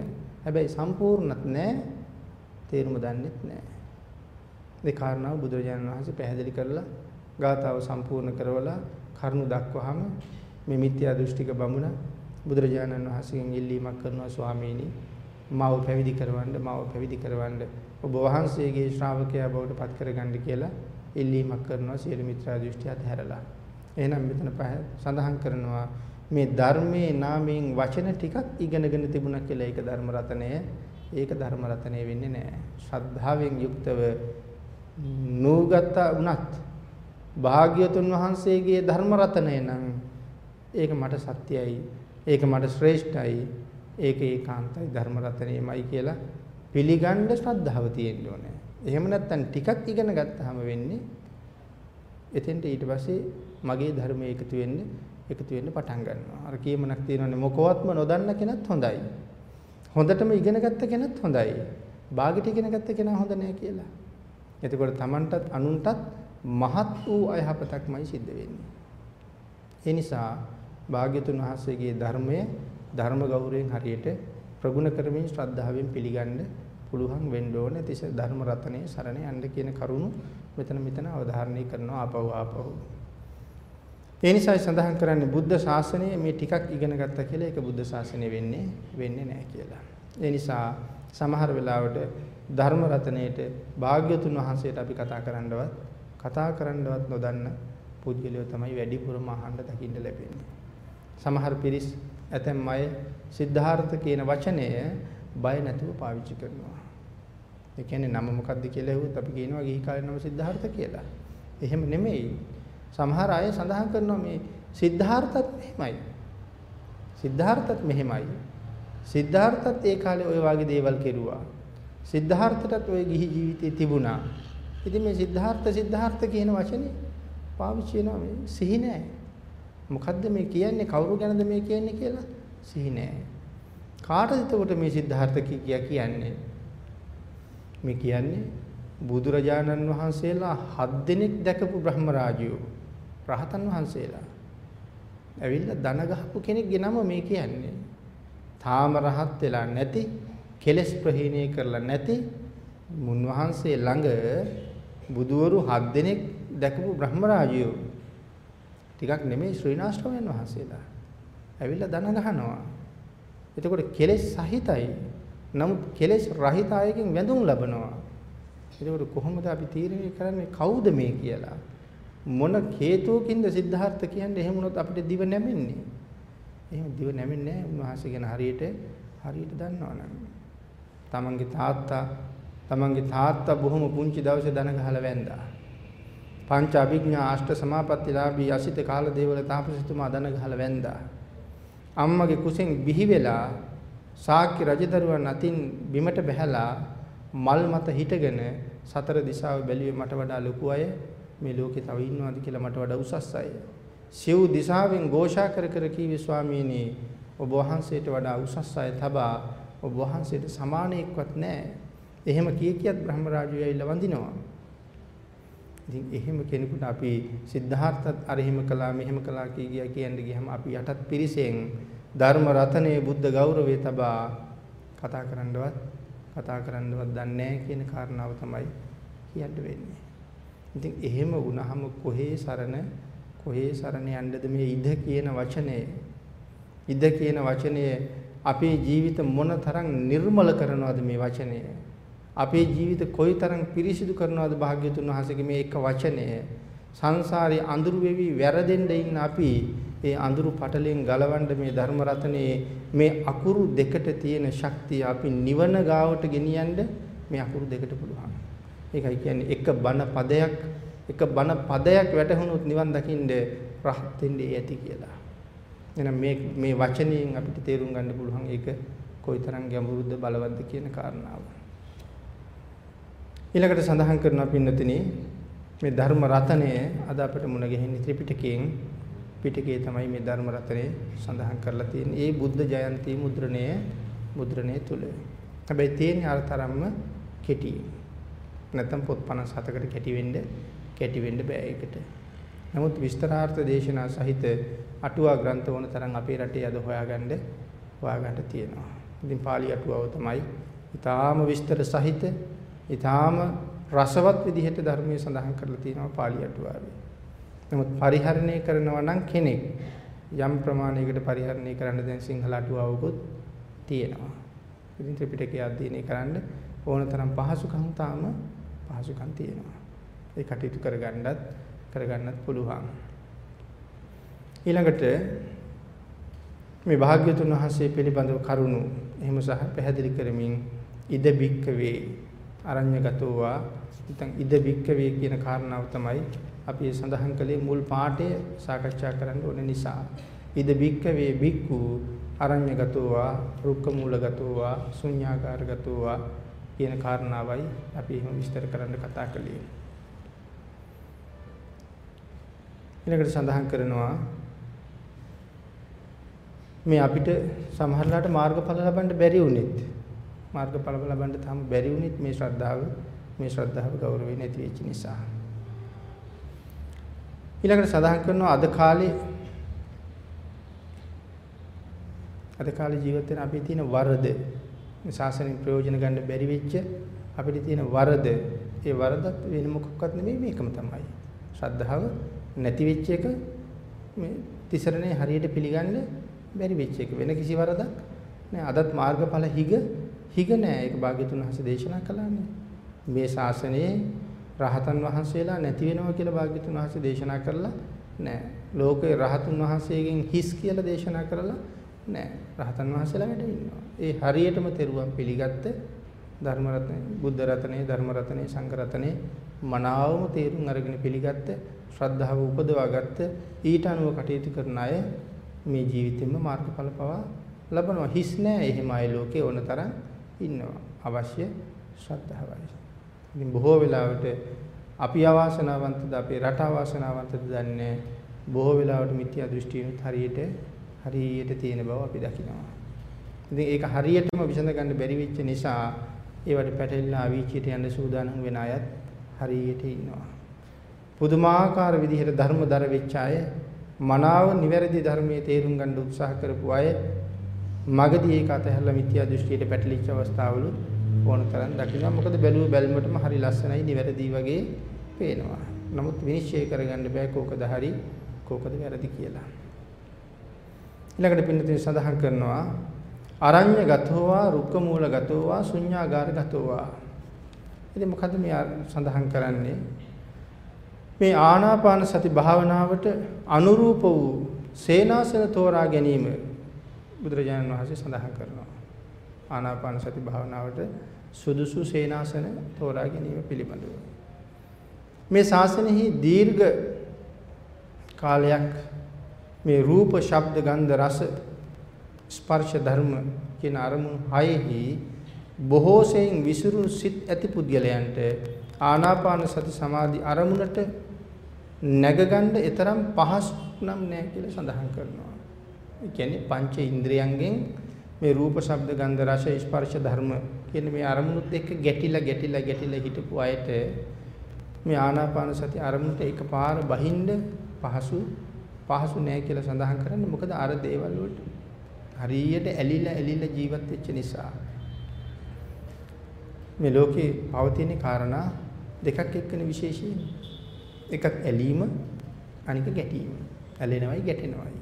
හැබැයි සම්පූර්ණත් නෑ තේරුම දන්නෙත් නෑ. මේ කාරණාව බුදුරජාණන් වහන්සේ පැහැදිලි කරලා ගාථාව සම්පූර්ණ කරවලා කරුණු දක්වහම මේ මිත්‍යා දෘෂ්ටික බමුණ බුදුරජාණන් වහන්සේගෙන් ඉල්ලීමක් කරනවා ස්වාමීනි මාව පැවිදි කරවන්න මාව පැවිදි කරවන්න ඔබ වහන්සේගේ ශ්‍රාවකයා බවට පත් කරගන්න කියලා ඉල්ලීමක් කරනවා සියලු මිත්‍රා දෘෂ්ටි අතහැරලා. එහෙනම් මෙතන සඳහන් කරනවා මේ ධර්මයේ නාමයෙන් වචන ටිකක් ඉගෙනගෙන තිබුණා කියලා ඒක ධර්ම රතනය. ඒක ධර්ම රතනය වෙන්නේ නැහැ. ශ්‍රද්ධාවෙන් යුක්තව නූගත උනත් භාග්‍යතුන් වහන්සේගේ ධර්ම රතනය නම් ඒක මට සත්‍යයි. ඒක මට ශ්‍රේෂ්ඨයි. ඒක ඒකාන්තයි ධර්ම රත්නයමයි කියලා පිළිගන්න ශ්‍රද්ධාව තියෙන්න ඕනේ. එහෙම නැත්නම් ටිකක් ඉගෙන ගත්තාම වෙන්නේ එතෙන්ට ඊට පස්සේ මගේ ධර්මයේ එකතු වෙන්න එකතු වෙන්න පටන් ගන්නවා. අර කියමනක් තියෙනවානේ මොකවත්ම නොදන්න කෙනත් හොඳයි. හොඳටම ඉගෙන ගත්ත කෙනත් හොඳයි. බාගෙට ඉගෙන ගත්ත කෙනා හොඳ නෑ කියලා. එතකොට Tamanටත් අනුන්ටත් මහත් වූ අයහපතක්මයි සිද්ධ වෙන්නේ. ඒ නිසා භාග්‍යතුන් වහන්සේගේ ධර්මය ධර්ම ගෞරවයෙන් හරියට ප්‍රගුණ කරමින් ශ්‍රද්ධාවෙන් පිළිගන්න පුළුවන් වෙන්න ඕනේ. තිස ධර්ම රතනේ සරණ යන්න කියන කරුණු මෙතන මෙතන අවධාරණය කරනවා ආපහු ආපහු. ඒ නිසායි සඳහන් කරන්නේ බුද්ධ ශාසනය මේ ටිකක් ඉගෙන ගත්තා කියලා ඒක බුද්ධ ශාසනය වෙන්නේ වෙන්නේ නැහැ කියලා. ඒ නිසා සමහර වෙලාවට ධර්ම රතනයේට භාග්‍යතුන් වහන්සේට අපි කතා කරන්නවත් කතා කරන්නවත් නොදන්න පුද්ගලයෝ තමයි වැඩිපුරම අහන්න දකින්න ලැබෙන්නේ. සමහර පිරිස් ඇතැම් අය සිද්ධාර්ථ කියන වචනය බය නැතුව පාවිච්චි කරනවා. ඒ කියන්නේ නම මොකක්ද කියලා ඇහුවොත් අපි කියනවා ගිහි කාලේ නම සිද්ධාර්ථ කියලා. එහෙම නෙමෙයි. සමහර අය සඳහන් කරනවා මේ සිද්ධාර්ථත් මෙහෙමයි. සිද්ධාර්ථත් මෙහෙමයි. සිද්ධාර්ථත් ඒ කාලේ ওই වගේ දේවල් කෙරුවා. සිද්ධාර්ථටත් ওই ගිහි ජීවිතේ තිබුණා. ඉතින් මේ සිද්ධාර්ථ සිද්ධාර්ථ කියන වචනේ පාවිච්චි වෙනවා මේ සිහි නැහැ. මොකද්ද මේ කියන්නේ කවුරු ගැනද මේ කියන්නේ කියලා සිහි නැහැ. කාටද එතකොට මේ සිද්ධාර්ථ කිය කියන්නේ? මේ කියන්නේ බුදුරජාණන් වහන්සේලා හත් දෙනෙක් දැකපු බ්‍රහ්ම රාජයෝ රහතන් වහන්සේලා. ඇවිල්ලා දන ගහපු කෙනෙක්ගේ නම මේ කියන්නේ. තාම රහත් වෙලා නැති කෙලස් ප්‍රහීණය කරලා නැති මුන්වහන්සේ ළඟ බුදවරු හත් දෙනෙක් දැකපු බ්‍රහ්ම රාජයෝ ටිකක් නෙමෙයි ශ්‍රීනාශ්‍රමයන් වහන්සේලා. ඇවිල්ලා දන ගහනවා. එතකොට කෙලෙස් සහිතයි. නමුත් කෙලෙස් රහිත අයකින් වැඳුම් ලබනවා. එතකොට කොහොමද අපි තීරණය කරන්නේ කවුද මේ කියලා? මොන හේතුවකින්ද සිද්ධාර්ථ කියන්නේ එහෙම වුණොත් අපිට දිව නැමෙන්නේ? එහෙම දිව නැමෙන්නේ නැහැ. උන්වහන්සේ ගැන හරියට හරියට දන්නවනම්. තමන්ගේ තාත්තා තමන්ගේ තාත්තා බොහොම පුංචි දවසේ දන ගහලා වැන්දා. පංච අභිඥා අෂ්ට සමාපත්තිලාභී අසිත කාල දේවල තාපසතුමා දන ගහලා වැන්දා. අම්මගේ කුසෙන් බිහි වෙලා ශාක්‍ය රජදරුවන් අතින් බිමට බැහැලා මල් මත හිටගෙන සතර දිශාව බැලුවේ මට වඩා ලොකු අය මේ ලෝකේ තව ඉන්නවද කියලා මට වඩා උසස් අය. සිව් දිශාවෙන් ഘോഷා කර කර කීවේ ස්වාමීනි ඔබ වහන්සේට වඩා උසස් අය තබා ඔබ වහන්සේට සමානෙක්වත් නැහැ. එහෙම කිය කියත් බ්‍රහ්ම රාජය ඇවිල්ලා වඳිනවා. ඉතින් එහෙම කෙනෙකුට අපි සිද්ධාර්ථත් අර එහෙම කළා මෙහෙම කළා කිය ගියා කියන්නේ ගියම අපි යටත් පිරිසෙන් ධර්ම රතනයේ බුද්ධ ගෞරවය තබා කතා කරන්නවත් කතා කරන්නවත් දන්නේ නැහැ කියන කාරණාව තමයි කියන්න වෙන්නේ. ඉතින් එහෙම වුණාම කොහේ සරණ කොහේ සරණ යන්නද මේ ඉද කියන වචනේ ඉද කියන වචනය අපේ ජීවිත මොන තරම් නිර්මල කරනවද මේ වචනය? අපේ ජීවිත කොයිතරම් පිරිසිදු කරනවද භාග්‍යතුන් වහන්සේගේ මේ එක වචනය? සංසාරේ අඳුරු වෙවි වැරදෙන්න ඉන්න අපි ඒ අඳුරු පටලෙන් ගලවන්න මේ ධර්ම රතනේ මේ අකුරු දෙකට තියෙන ශක්තිය අපි නිවන ගාවට ගෙනියන්න මේ අකුරු දෙකට පුළුවන්. ඒකයි කියන්නේ එක බණ පදයක් එක බණ පදයක් වැටහුණොත් නිවන් දකින්න රහත් වෙන්නේ ඇති කියලා. එහෙනම් මේ මේ වචනයෙන් අපිට තේරුම් ගන්න පුළුවන් ඒක කොයිතරම් ගැඹුරුද බලවත්ද කියන කාරණාව. ඊළඟට සඳහන් කරනවා පින්නතිනේ මේ ධර්ම රතනය අද අපිට මුණ ගැහෙන්නේ ත්‍රිපිටකයෙන් පිටකයේ තමයි මේ ධර්ම රතනේ සඳහන් කරලා තියෙන්නේ. ඒ බුද්ධ ජයන්ති මුද්‍රණය මුද්‍රණය තුල. හැබැයි තියෙන්නේ අර තරම්ම කෙටි. නැත්නම් පොත් 57කට කෙටි වෙන්න කෙටි වෙන්න බෑ ඒකට. නමුත් විස්තරාර්ථ දේශනා සහිත අටුවා ග්‍රන්ථ වුණ තරම් අපේ රටේ අද හොයාගන්න හොයාගන්න තියෙනවා. ඉතින් පාලි අටුවාව තමයි ඊටාම විස්තර සහිත ඊටාම රසවත් විදිහට ධර්මයේ සඳහන් කරලා තියෙනවා පාලි අටුවාවේ. නමුත් පරිහරණය කරනවා නම් කෙනෙක් යම් ප්‍රමාණයකට පරිහරණය කරන්න දැන් සිංහල අටුවාවකුත් තියෙනවා. ඉතින් ත්‍රිපිටකය අධ්‍යයනය කරන්න ඕන තරම් පහසුකම් තාම පහසුකම් තියෙනවා. ඒ කටයුතු කරගන්නත් කරගන්නත් පුළුවන්. ඊළඟට මේ භාග්‍යතුන් වහන්සේ පිළිබඳව කරුණු එහෙම සහ පැහැදිලි කරමින් ඉද බික්කවේ අරඤ්‍යගතෝවා නැත්නම් ඉද බික්කවේ කියන කාරණාව තමයි අපි සඳහන් කළේ මුල් පාඩය සාකච්ඡා කරන්න ඕන නිසා ඉද බික්කවේ බික්කු අරඤ්‍යගතෝවා රුක්ක මූලගතෝවා ශුන්‍යාකාරගතෝවා කියන කාරණාවයි අපි එහෙම විස්තර කරන්න කතා කළේ. ඊළඟට සඳහන් කරනවා මේ අපිට සමහරලාට මාර්ගඵල ලබන්න බැරි වුණෙත් මාර්ගඵල ලබන්න තාම බැරි වුණෙත් මේ ශ්‍රද්ධාව මේ ශ්‍රද්ධාව ගෞරවෙ නැති වෙච්ච නිසා. ඊළඟට සඳහන් කරනවා අද කාලේ අද කාලේ ජීවත් වෙන අපේ තියෙන වරද. ශාසනයෙන් ප්‍රයෝජන ගන්න බැරි වෙච්ච අපිට තියෙන වරද ඒ වරදත් වෙන මොකක්වත් නෙමෙයි මේකම තමයි. ශ්‍රද්ධාව නැති වෙච්ච එක මේ තිසරණේ හරියට පිළිගන්න බැරි වෙච්ච එක. වෙන කිසි වරදක් නෑ. අදත් මාර්ගඵල හිග හිග නෑ. ඒක භාග්‍යතුන් හසේ දේශනා කළානේ. මේ ශාසනයේ රහතන් වහන්සේලා නැති වෙනවා කියලා භාග්‍යතුන් වහන්සේ දේශනා කරලා නෑ. ලෝකේ රහතුන් වහන්සේගෙන් හිස් කියලා දේශනා කරලා නෑ. රහතන් වහන්සේලා වැඩ ඉන්නවා. ඒ හරියටම තෙරුවන් පිළිගත්ත ධර්ම රත්නේ, බුද්ධ රත්නේ, ධර්ම රත්නේ, සංඝ රත්නේ මනාවම තේරුම් අරගෙන පිළිගත්ත ශ්‍රද්ධාව උපදවාගත්ත ඊට අනුව කටයුතු කරන අය මේ ජීවිතෙම මාර්ගඵල පවා ලබනවා. හිස් නෑ එහෙම අය ලෝකේ ඕන තරම් ඉන්නවා. අවශ්‍ය ශ්‍රද්ධාවයි. ඉතින් බොහෝ වෙලාවට අපි අවාසනාවන්තද අපේ රට අවාසනාවන්තද දන්නේ බොහෝ වෙලාවට මිත්‍යා දෘෂ්ටියුත් හරියට හරියට තියෙන බව අපි දකිනවා. ඉතින් ඒක හරියටම විසඳ ගන්න බැරි වෙච්ච නිසා ඒවට පැටලිලා අවීචියට යන්න සූදානම් වෙන අයත් හරියට ඉන්නවා. පුදුමාකාර විදිහට ධර්මදර වෙච්ච අය මනාව නිවැරදි ධර්මයේ තේරුම් ගන්න උත්සාහ කරපු අය මගදී ඒක අතහැරලා මිත්‍යා දෘෂ්ටියට පැටලිච්ච අවස්ථාවලු ඕන තරම් දකිනවා. මොකද බැලුව බැලමටම හරි ලස්සනයි නිවැරදි වගේ පේනවා. නමුත් විනිශ්චය කරගන්න බෑ කෝකද හරි කෝකද වැරදි කියලා. ඊළඟට පින්නතින් සඳහන් කරනවා අරඤ්‍ය ගතෝවා රුක්ක මූල ගතෝවා ශුඤ්ඤාගාර ගතෝවා. ඉතින් මොකද මේ සඳහන් කරන්නේ? මේ ආනාපාන සති භාවනාවට අනුරූප වූ සේනාසන තෝරා ගැනීම බුදුරජාණන් වහන්සේ සඳහන් කරනවා. ආනාපාන සති භාවනාවට සුදුසු සේනාසන තෝරා ගැනීම පිළිබඳව. මේ ශාසනයෙහි දීර්ඝ කාලයක් මේ රූප, ශබ්ද, ගන්ධ, රස, ස්පර්ශ ධර්ම කියන අරමුණු හයෙහි බොහෝ සෙයින් විසිරුණු සිත් ඇති පුද්ගලයන්ට ආනාපාන සති සමාධි අරමුණට නැගගන්න ඊතරම් පහසු නම් නැහැ කියලා සඳහන් කරනවා. ඒ කියන්නේ පංච ඉන්ද්‍රියයන්ගෙන් මේ රූප, ශබ්ද, ගන්ධ, රස, ස්පර්ශ ධර්ම කියන මේ අරමුණුත් එක්ක ගැටිලා ගැටිලා ගැටිලා හිටපු අයට මේ ආනාපාන සති අරමුණට එකපාර බහින්න පහසු පහසු නෑ කියලා සඳහන් කරන්නේ. මොකද අර දේවල් වලට හරියට ඇලිලා ඇලිලා ජීවත් වෙච්ච නිසා මේ ලෝකේ පවතින කාරණා දෙකක් එක්කන විශේෂයෙන්. එකක් ඇලීම අනික ගැටීම. ඇලෙනවයි ගැටෙනවයි.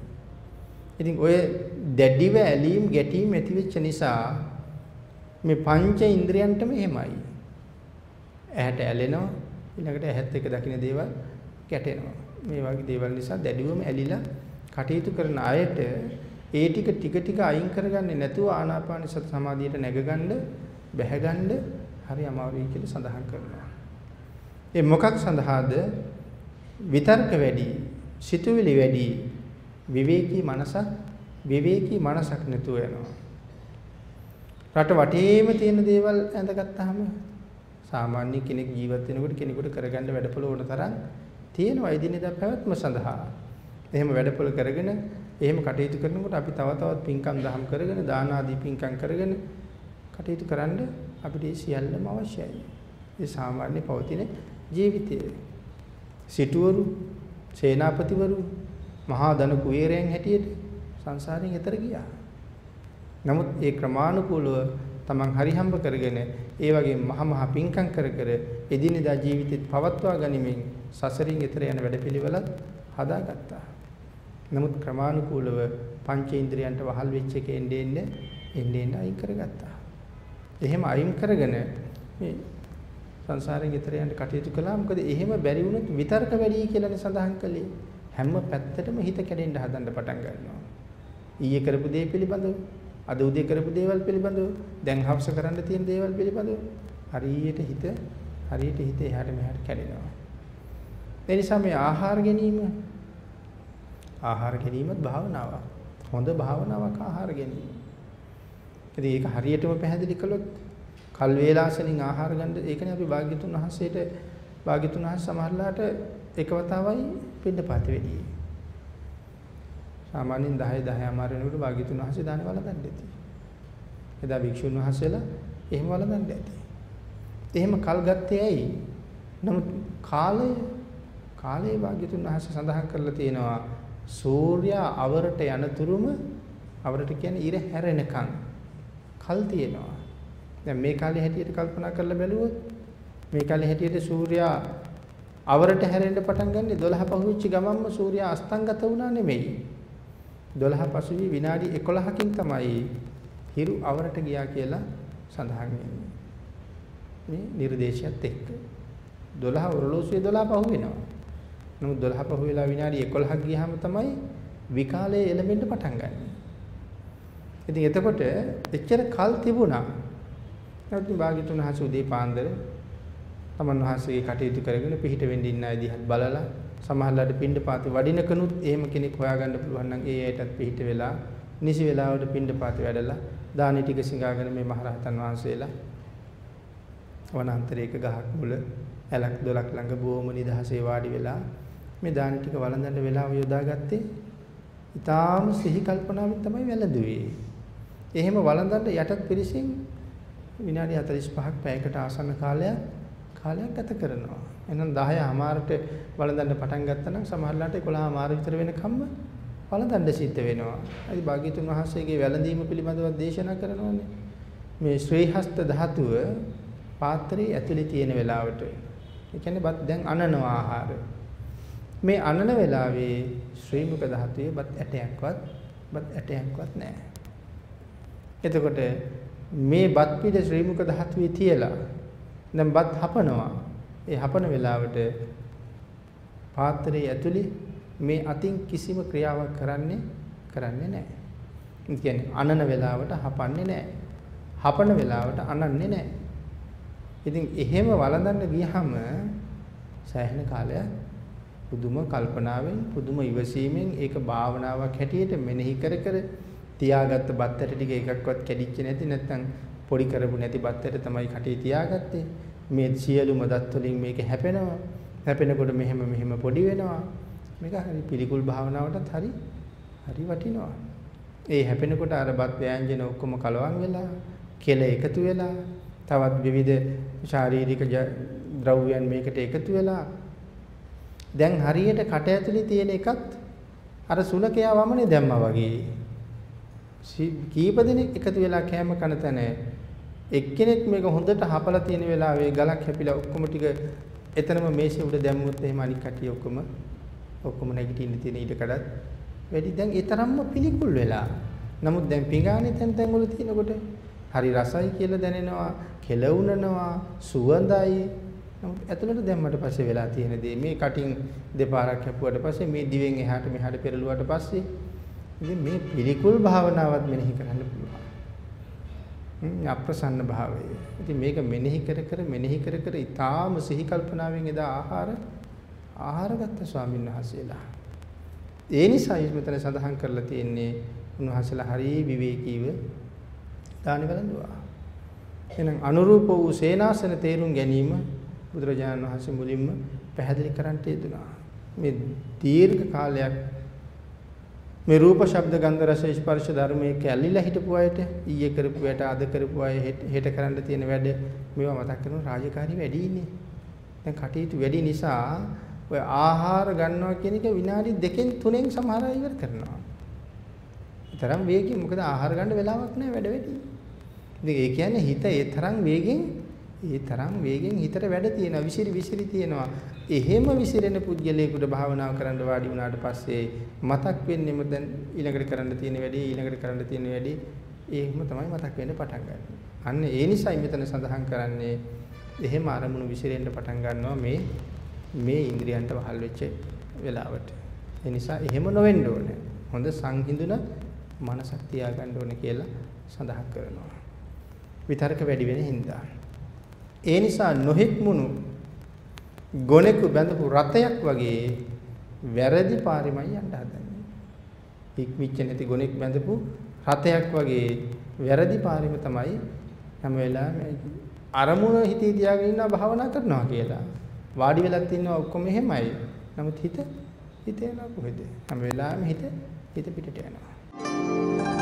ඉතින් ඔය දැඩිව ඇලීම් ගැටීම් ඇති වෙච්ච නිසා මේ පංච ඉන්ද්‍රයන්ටම එහෙමයි. ඇහැට ඇලෙනවා ඊළඟට ඇහත් එක්ක දකින්න දේවල් ගැටෙනවා. මේ වගේ දේවල් නිසා දැඩිවම ඇලිලා කටයුතු කරන අයට ඒ ටික ටික ටික අයින් කරගන්නේ නැතුව ආනාපාන සති සමාධියට නැගගන්න බැහැගන්න හරි අමාරුයි කියලා සඳහන් කරනවා. ඒ මොකක් සඳහාද? විතර්ක වැඩි, සිතුවිලි වැඩි, විවේකී මනසක් විවේකී මනසක් නැතුව යනවා. රට වටේම තියෙන දේවල් ඇඳගත්තාම සාමාන්‍ය කෙනෙක් ජීවත් වෙනකොට කෙනෙකුට කරගන්න වැඩපොළ ඕන තරම් තියෙනවා එදිනෙදා පැවැත්ම සඳහා. එහෙම වැඩපොළ කරගෙන එහෙම කටයුතු කරනකොට අපි තව තවත් පින්කම් දහම් කරගෙන දාන ආදී පින්කම් කරගෙන කටයුතු කරන්න අපිට ඒ සියල්ලම අවශ්‍යයි. ඒ සාමාන්‍ය පවතින ජීවිතයේ සිටුවරු, සේනාපතිවරු, මහා ධන කුවේරයන් හැටියට සංසාරයෙන් එතර ගියා. නමුත් ඒ ක්‍රමානුකූලව තමන් හරි හම්බ කරගෙන ඒ වගේ මහ මහ පින්කම් කර කර එදිනෙදා ජීවිතෙත් පවත්වා ගනිමින් සසරින් එතර යන වැඩපිළිවෙලත් හදාගත්තා. නමුත් ක්‍රමානුකූලව පංචේන්ද්‍රයන්ට වහල් වෙච්ච එක එන්නේ එන්නේ එන්නේ අයින් කරගත්තා. එහෙම අයින් කරගෙන මේ සංසාරයෙන් එතර යන්න කටයුතු කළා. මොකද එහෙම බැරි වුණොත් විතර්ක වැඩි කියලානේ සඳහන් කළේ. හැම පැත්තටම හිත කැඩෙන්න හදන්න පටන් ගන්නවා. ඊයේ කරපු දේ පිළිබඳව, අද උදේ කරපු දේවල් පිළිබඳව, දැන් හවස කරන්න තියෙන දේවල් පිළිබඳව හරියට හිත හරියට හිත එහාට මෙහාට කැඩෙනවා. ඒ නිසා මේ ආහාර ගැනීම ආහාර ගැනීමත් භාවනාවක්. හොඳ භාවනාවක් ආහාර ගැනීම. ඉතින් ඒක හරියටම පැහැදිලි කළොත් කල් වේලාසනින් ආහාර ගන්න ඒකනේ අපි භාග්‍යතුන් වහන්සේට භාග්‍යතුන් වහන්සේ සමහරලාට එක වතාවයි පින්නපාත වෙදී. සාමාන්‍යයෙන් 10 10 අමාර වෙනකොට භාග්‍යතුන් වහන්සේ දාන වළඳන්නේ ඇති. එදා භික්ෂුන් වහන්සේලා එහෙම වළඳන්නේ ඇති. එහෙම කල් ගත්තේ ඇයි? නමුත් කාලය කාලයේ භාග්‍යතුන් වහන්සේ සඳහන් කරලා තියෙනවා සූර්යා අවරට යනතුරුම අවරට කියන්නේ ඉර හැරෙනකන්. කල් තියෙනවා. දැන් මේ කාලේ හැටියට කල්පනා කරලා බැලුවොත් මේ කාලේ හැටියට සූර්යා අවරට හැරෙන්න පටන් ගන්නේ 12 පහුවෙච්ච ගමන්ම සූර්යා අස්තංගත වුණා නෙමෙයි. 12 පසුවී විනාඩි 11කින් තමයි හිරු අවරට ගියා කියලා සඳහන් වෙන්නේ. මේ නිර්දේශයත් එක්ක 12 ඔරලෝසුවේ 12 පහු වෙනවා. නමුත් 12 පහු වෙලා විනාඩි 11ක් ගියාම තමයි විකාලයේ එළඹෙන්න පටන් ගන්නේ. ඉතින් එතකොට එච්චර කල් තිබුණා. නමුත් භාග්‍යතුන් හසු උදේ පාන්දර තමන් වහන්සේගේ කටයුතු කරගෙන පිහිට වෙන්න ඉන්න අය දිහත් බලලා සමහරලාට පින්ඩ පාති වඩිනකනුත් එහෙම කෙනෙක් හොයාගන්න පුළුවන් නම් ඒ අයටත් පිහිට වෙලා නිසි වෙලාවට පින්ඩ පාති වැඩලා දානි ටික සිඟාගෙන මේ මහරහතන් වහන්සේලා වනාන්තරයක ගහක් මුල ඇලක් දොලක් ළඟ බොහොම නිදහසේ වාඩි වෙලා මේ දානි ටික වළඳන්න වෙලාව යොදාගත්තේ ඊටාම සිහි කල්පනාවෙන් තමයි වැළඳුවේ. එහෙම වළඳන්න යටත් පිරිසින් විනාඩි 45ක් පැයකට ආසන්න කාලයක් කාලයක් ගත කරනවා. එහෙනම් 10 අමාරට වළඳන්න පටන් ගත්තා නම් සමහරලාට 11 අමාර විතර වෙනකම්ම වළඳන්න සිද්ධ වෙනවා. අයි භාග්‍යතුන් වහන්සේගේ වැළඳීම පිළිබඳව දේශනා කරනවානේ. මේ ශ්‍රී හස්ත ධාතුව පාත්‍රයේ ඇතුලේ තියෙන වෙලාවට. ඒ කියන්නේ බත් දැන් අනනවා ආහාර. මේ අනන වෙලාවේ ශ්‍රී මුඛ ධාතුවේ බත් ඇටයක්වත් බත් ඇටයක්වත් නැහැ. එතකොට මේ බත් පිට ශ්‍රී මුඛ ධාතුවේ තියලා දැන් බත් හපනවා. ඒ හපන වෙලාවට පාත්‍රයේ ඇතුලේ මේ අතින් කිසිම ක්‍රියාවක් කරන්නේ කරන්නේ නැහැ. ඒ කියන්නේ අනන වෙලාවට හපන්නේ නැහැ. හපන වෙලාවට අනන්නේ නැහැ. ඉතින් එහෙම වළඳන්න ගියහම සෑහෙන කාලයක් පුදුම කල්පනාවෙන් පුදුම ඉවසීමෙන් ඒක භාවනාවක් හැටියට මෙනෙහි කර කර තියාගත්ත බත්තට ටික එකක්වත් කැඩිච්ච නැති නැත්නම් පොඩි කරපු නැති බත්තට තමයි කටේ තියාගත්තේ. මේ සියලුම දත් වලින් මේක හැපෙනවා. හැපෙනකොට මෙහෙම මෙහෙම පොඩි වෙනවා. මේක හරි පිළිකුල් භාවනාවටත් හරි හරි වටිනවා. ඒ හැපෙනකොට අර බත් ව්‍යංජන ඔක්කොම කලවම් වෙලා කෙල එකතු වෙලා තවත් විවිධ ශාරීරික ද්‍රව්‍යයන් මේකට එකතු වෙලා දැන් හරියට කට ඇතුලේ තියෙන එකත් අර සුනකයා වමනේ දැම්මා වගේ. කීප දෙනෙක් එකතු වෙලා කෑම කන තැන එක්කෙනෙක් මේක හොඳට හපලා තියෙන වෙලාවේ ගලක් හැපිලා ඔක්කොම ටික එතනම මේෂෙ උඩ දැම්මුවොත් එහෙම අනික් කටිය ඔක්කොම ඔක්කොම නැගිටින්න තියෙන ඊට කඩත් වැඩි දැන් ඒ තරම්ම පිළිකුල් වෙලා. නමුත් දැන් පිඟානේ තැන් තැන් වල තියෙනකොට හරි රසයි කියලා දැනෙනවා, කෙලවුනනවා, සුවඳයි. නමුත් ඇතුළට දැම්මට පස්සේ වෙලා තියෙන දේ මේ කටින් දෙපාරක් හැපුවට පස්සේ මේ දිවෙන් එහාට මෙහාට පෙරළුවට පස්සේ ඉතින් මේ පිළිකුල් භාවනාවත් මෙනෙහි කරන්න පුළුවන්. අප්‍රසන්න භාවය. ඉතින් මේක මෙනෙහි කර කර මෙනෙහි කර කර ඊටාම සිහි කල්පනාවෙන් එදා ආහාර ආහාර ගත්ත ස්වාමීන් වහන්සේලා. ඒ නිසා මෙතන සඳහන් කරලා තියෙන්නේ උන්වහන්සේලා හරි විවේකීව දානි වළඳුවා. එහෙනම් අනුරූප වූ සේනාසන තේරුම් ගැනීම බුදුරජාණන් වහන්සේ මුලින්ම පැහැදිලි කරන්නට යෙදුනා. මේ දීර්ඝ කාලයක් මේ රූප ශබ්ද ගන්ධ රස ස්පර්ශ ධර්මයේ කැලිලා හිටපු අයට ඊයේ කරපු වැඩ අද කරපු අය හෙට කරන්න තියෙන වැඩ මේවා මතක් කරන රාජකාරී වැඩි ඉන්නේ. දැන් කටයුතු වැඩි නිසා ඔය ආහාර ගන්නවා කියන එක විනාඩි දෙකෙන් තුනෙන් සමහර අය ඉවර කරනවා. තරම් වේගයෙන් මොකද ආහාර ගන්න වෙලාවක් නැහැ වැඩ වැඩි. ඉතින් ඒ කියන්නේ හිත ඒ තරම් වේගෙන් ඒ තරම් වේගෙන් හිතට වැඩ තියෙනවා විසිරි විසිරි තියෙනවා. එහෙම විසිරෙන පුද්ගලයෙකුට භාවනාව කරන්න වාඩි වුණාට පස්සේ මතක් වෙන්නේම දැන් ඊළඟට කරන්න තියෙන වැඩේ ඊළඟට කරන්න තියෙන වැඩේ ඒකම තමයි මතක් වෙන්න පටන් ගන්න. අන්න ඒ නිසයි මෙතන සඳහන් කරන්නේ එහෙම අරමුණු විසිරෙන්න පටන් ගන්නවා මේ මේ ඉන්ද්‍රියන්ට වහල් වෙච්ච වෙලාවට. ඒ නිසා එහෙම නොවෙන්න ඕනේ. හොඳ සංහිඳුන මනසක් තියාගන්න ඕනේ කියලා සඳහන් කරනවා. විතරක වැඩි වෙන හින්දා. ඒ නිසා නොහික්මුණු ගොනෙකු බැඳපු රතයක් වගේ වැරදි පාරෙමයි යන්න හදන්නේ. හික්මිච්ච නැති ගොනෙක් බැඳපු රතයක් වගේ වැරදි පාරෙම තමයි හැම වෙලාවෙම අරමුණ හිතේ තියාගෙන ඉන්නවා භාවනා කරනවා කියලා. වාඩි වෙලත් ඉන්නවා ඔක්කොම එහෙමයි. නමුත් හිත හිත යනවා කොහෙද? හැම වෙලාවෙම හිත හිත පිටට යනවා.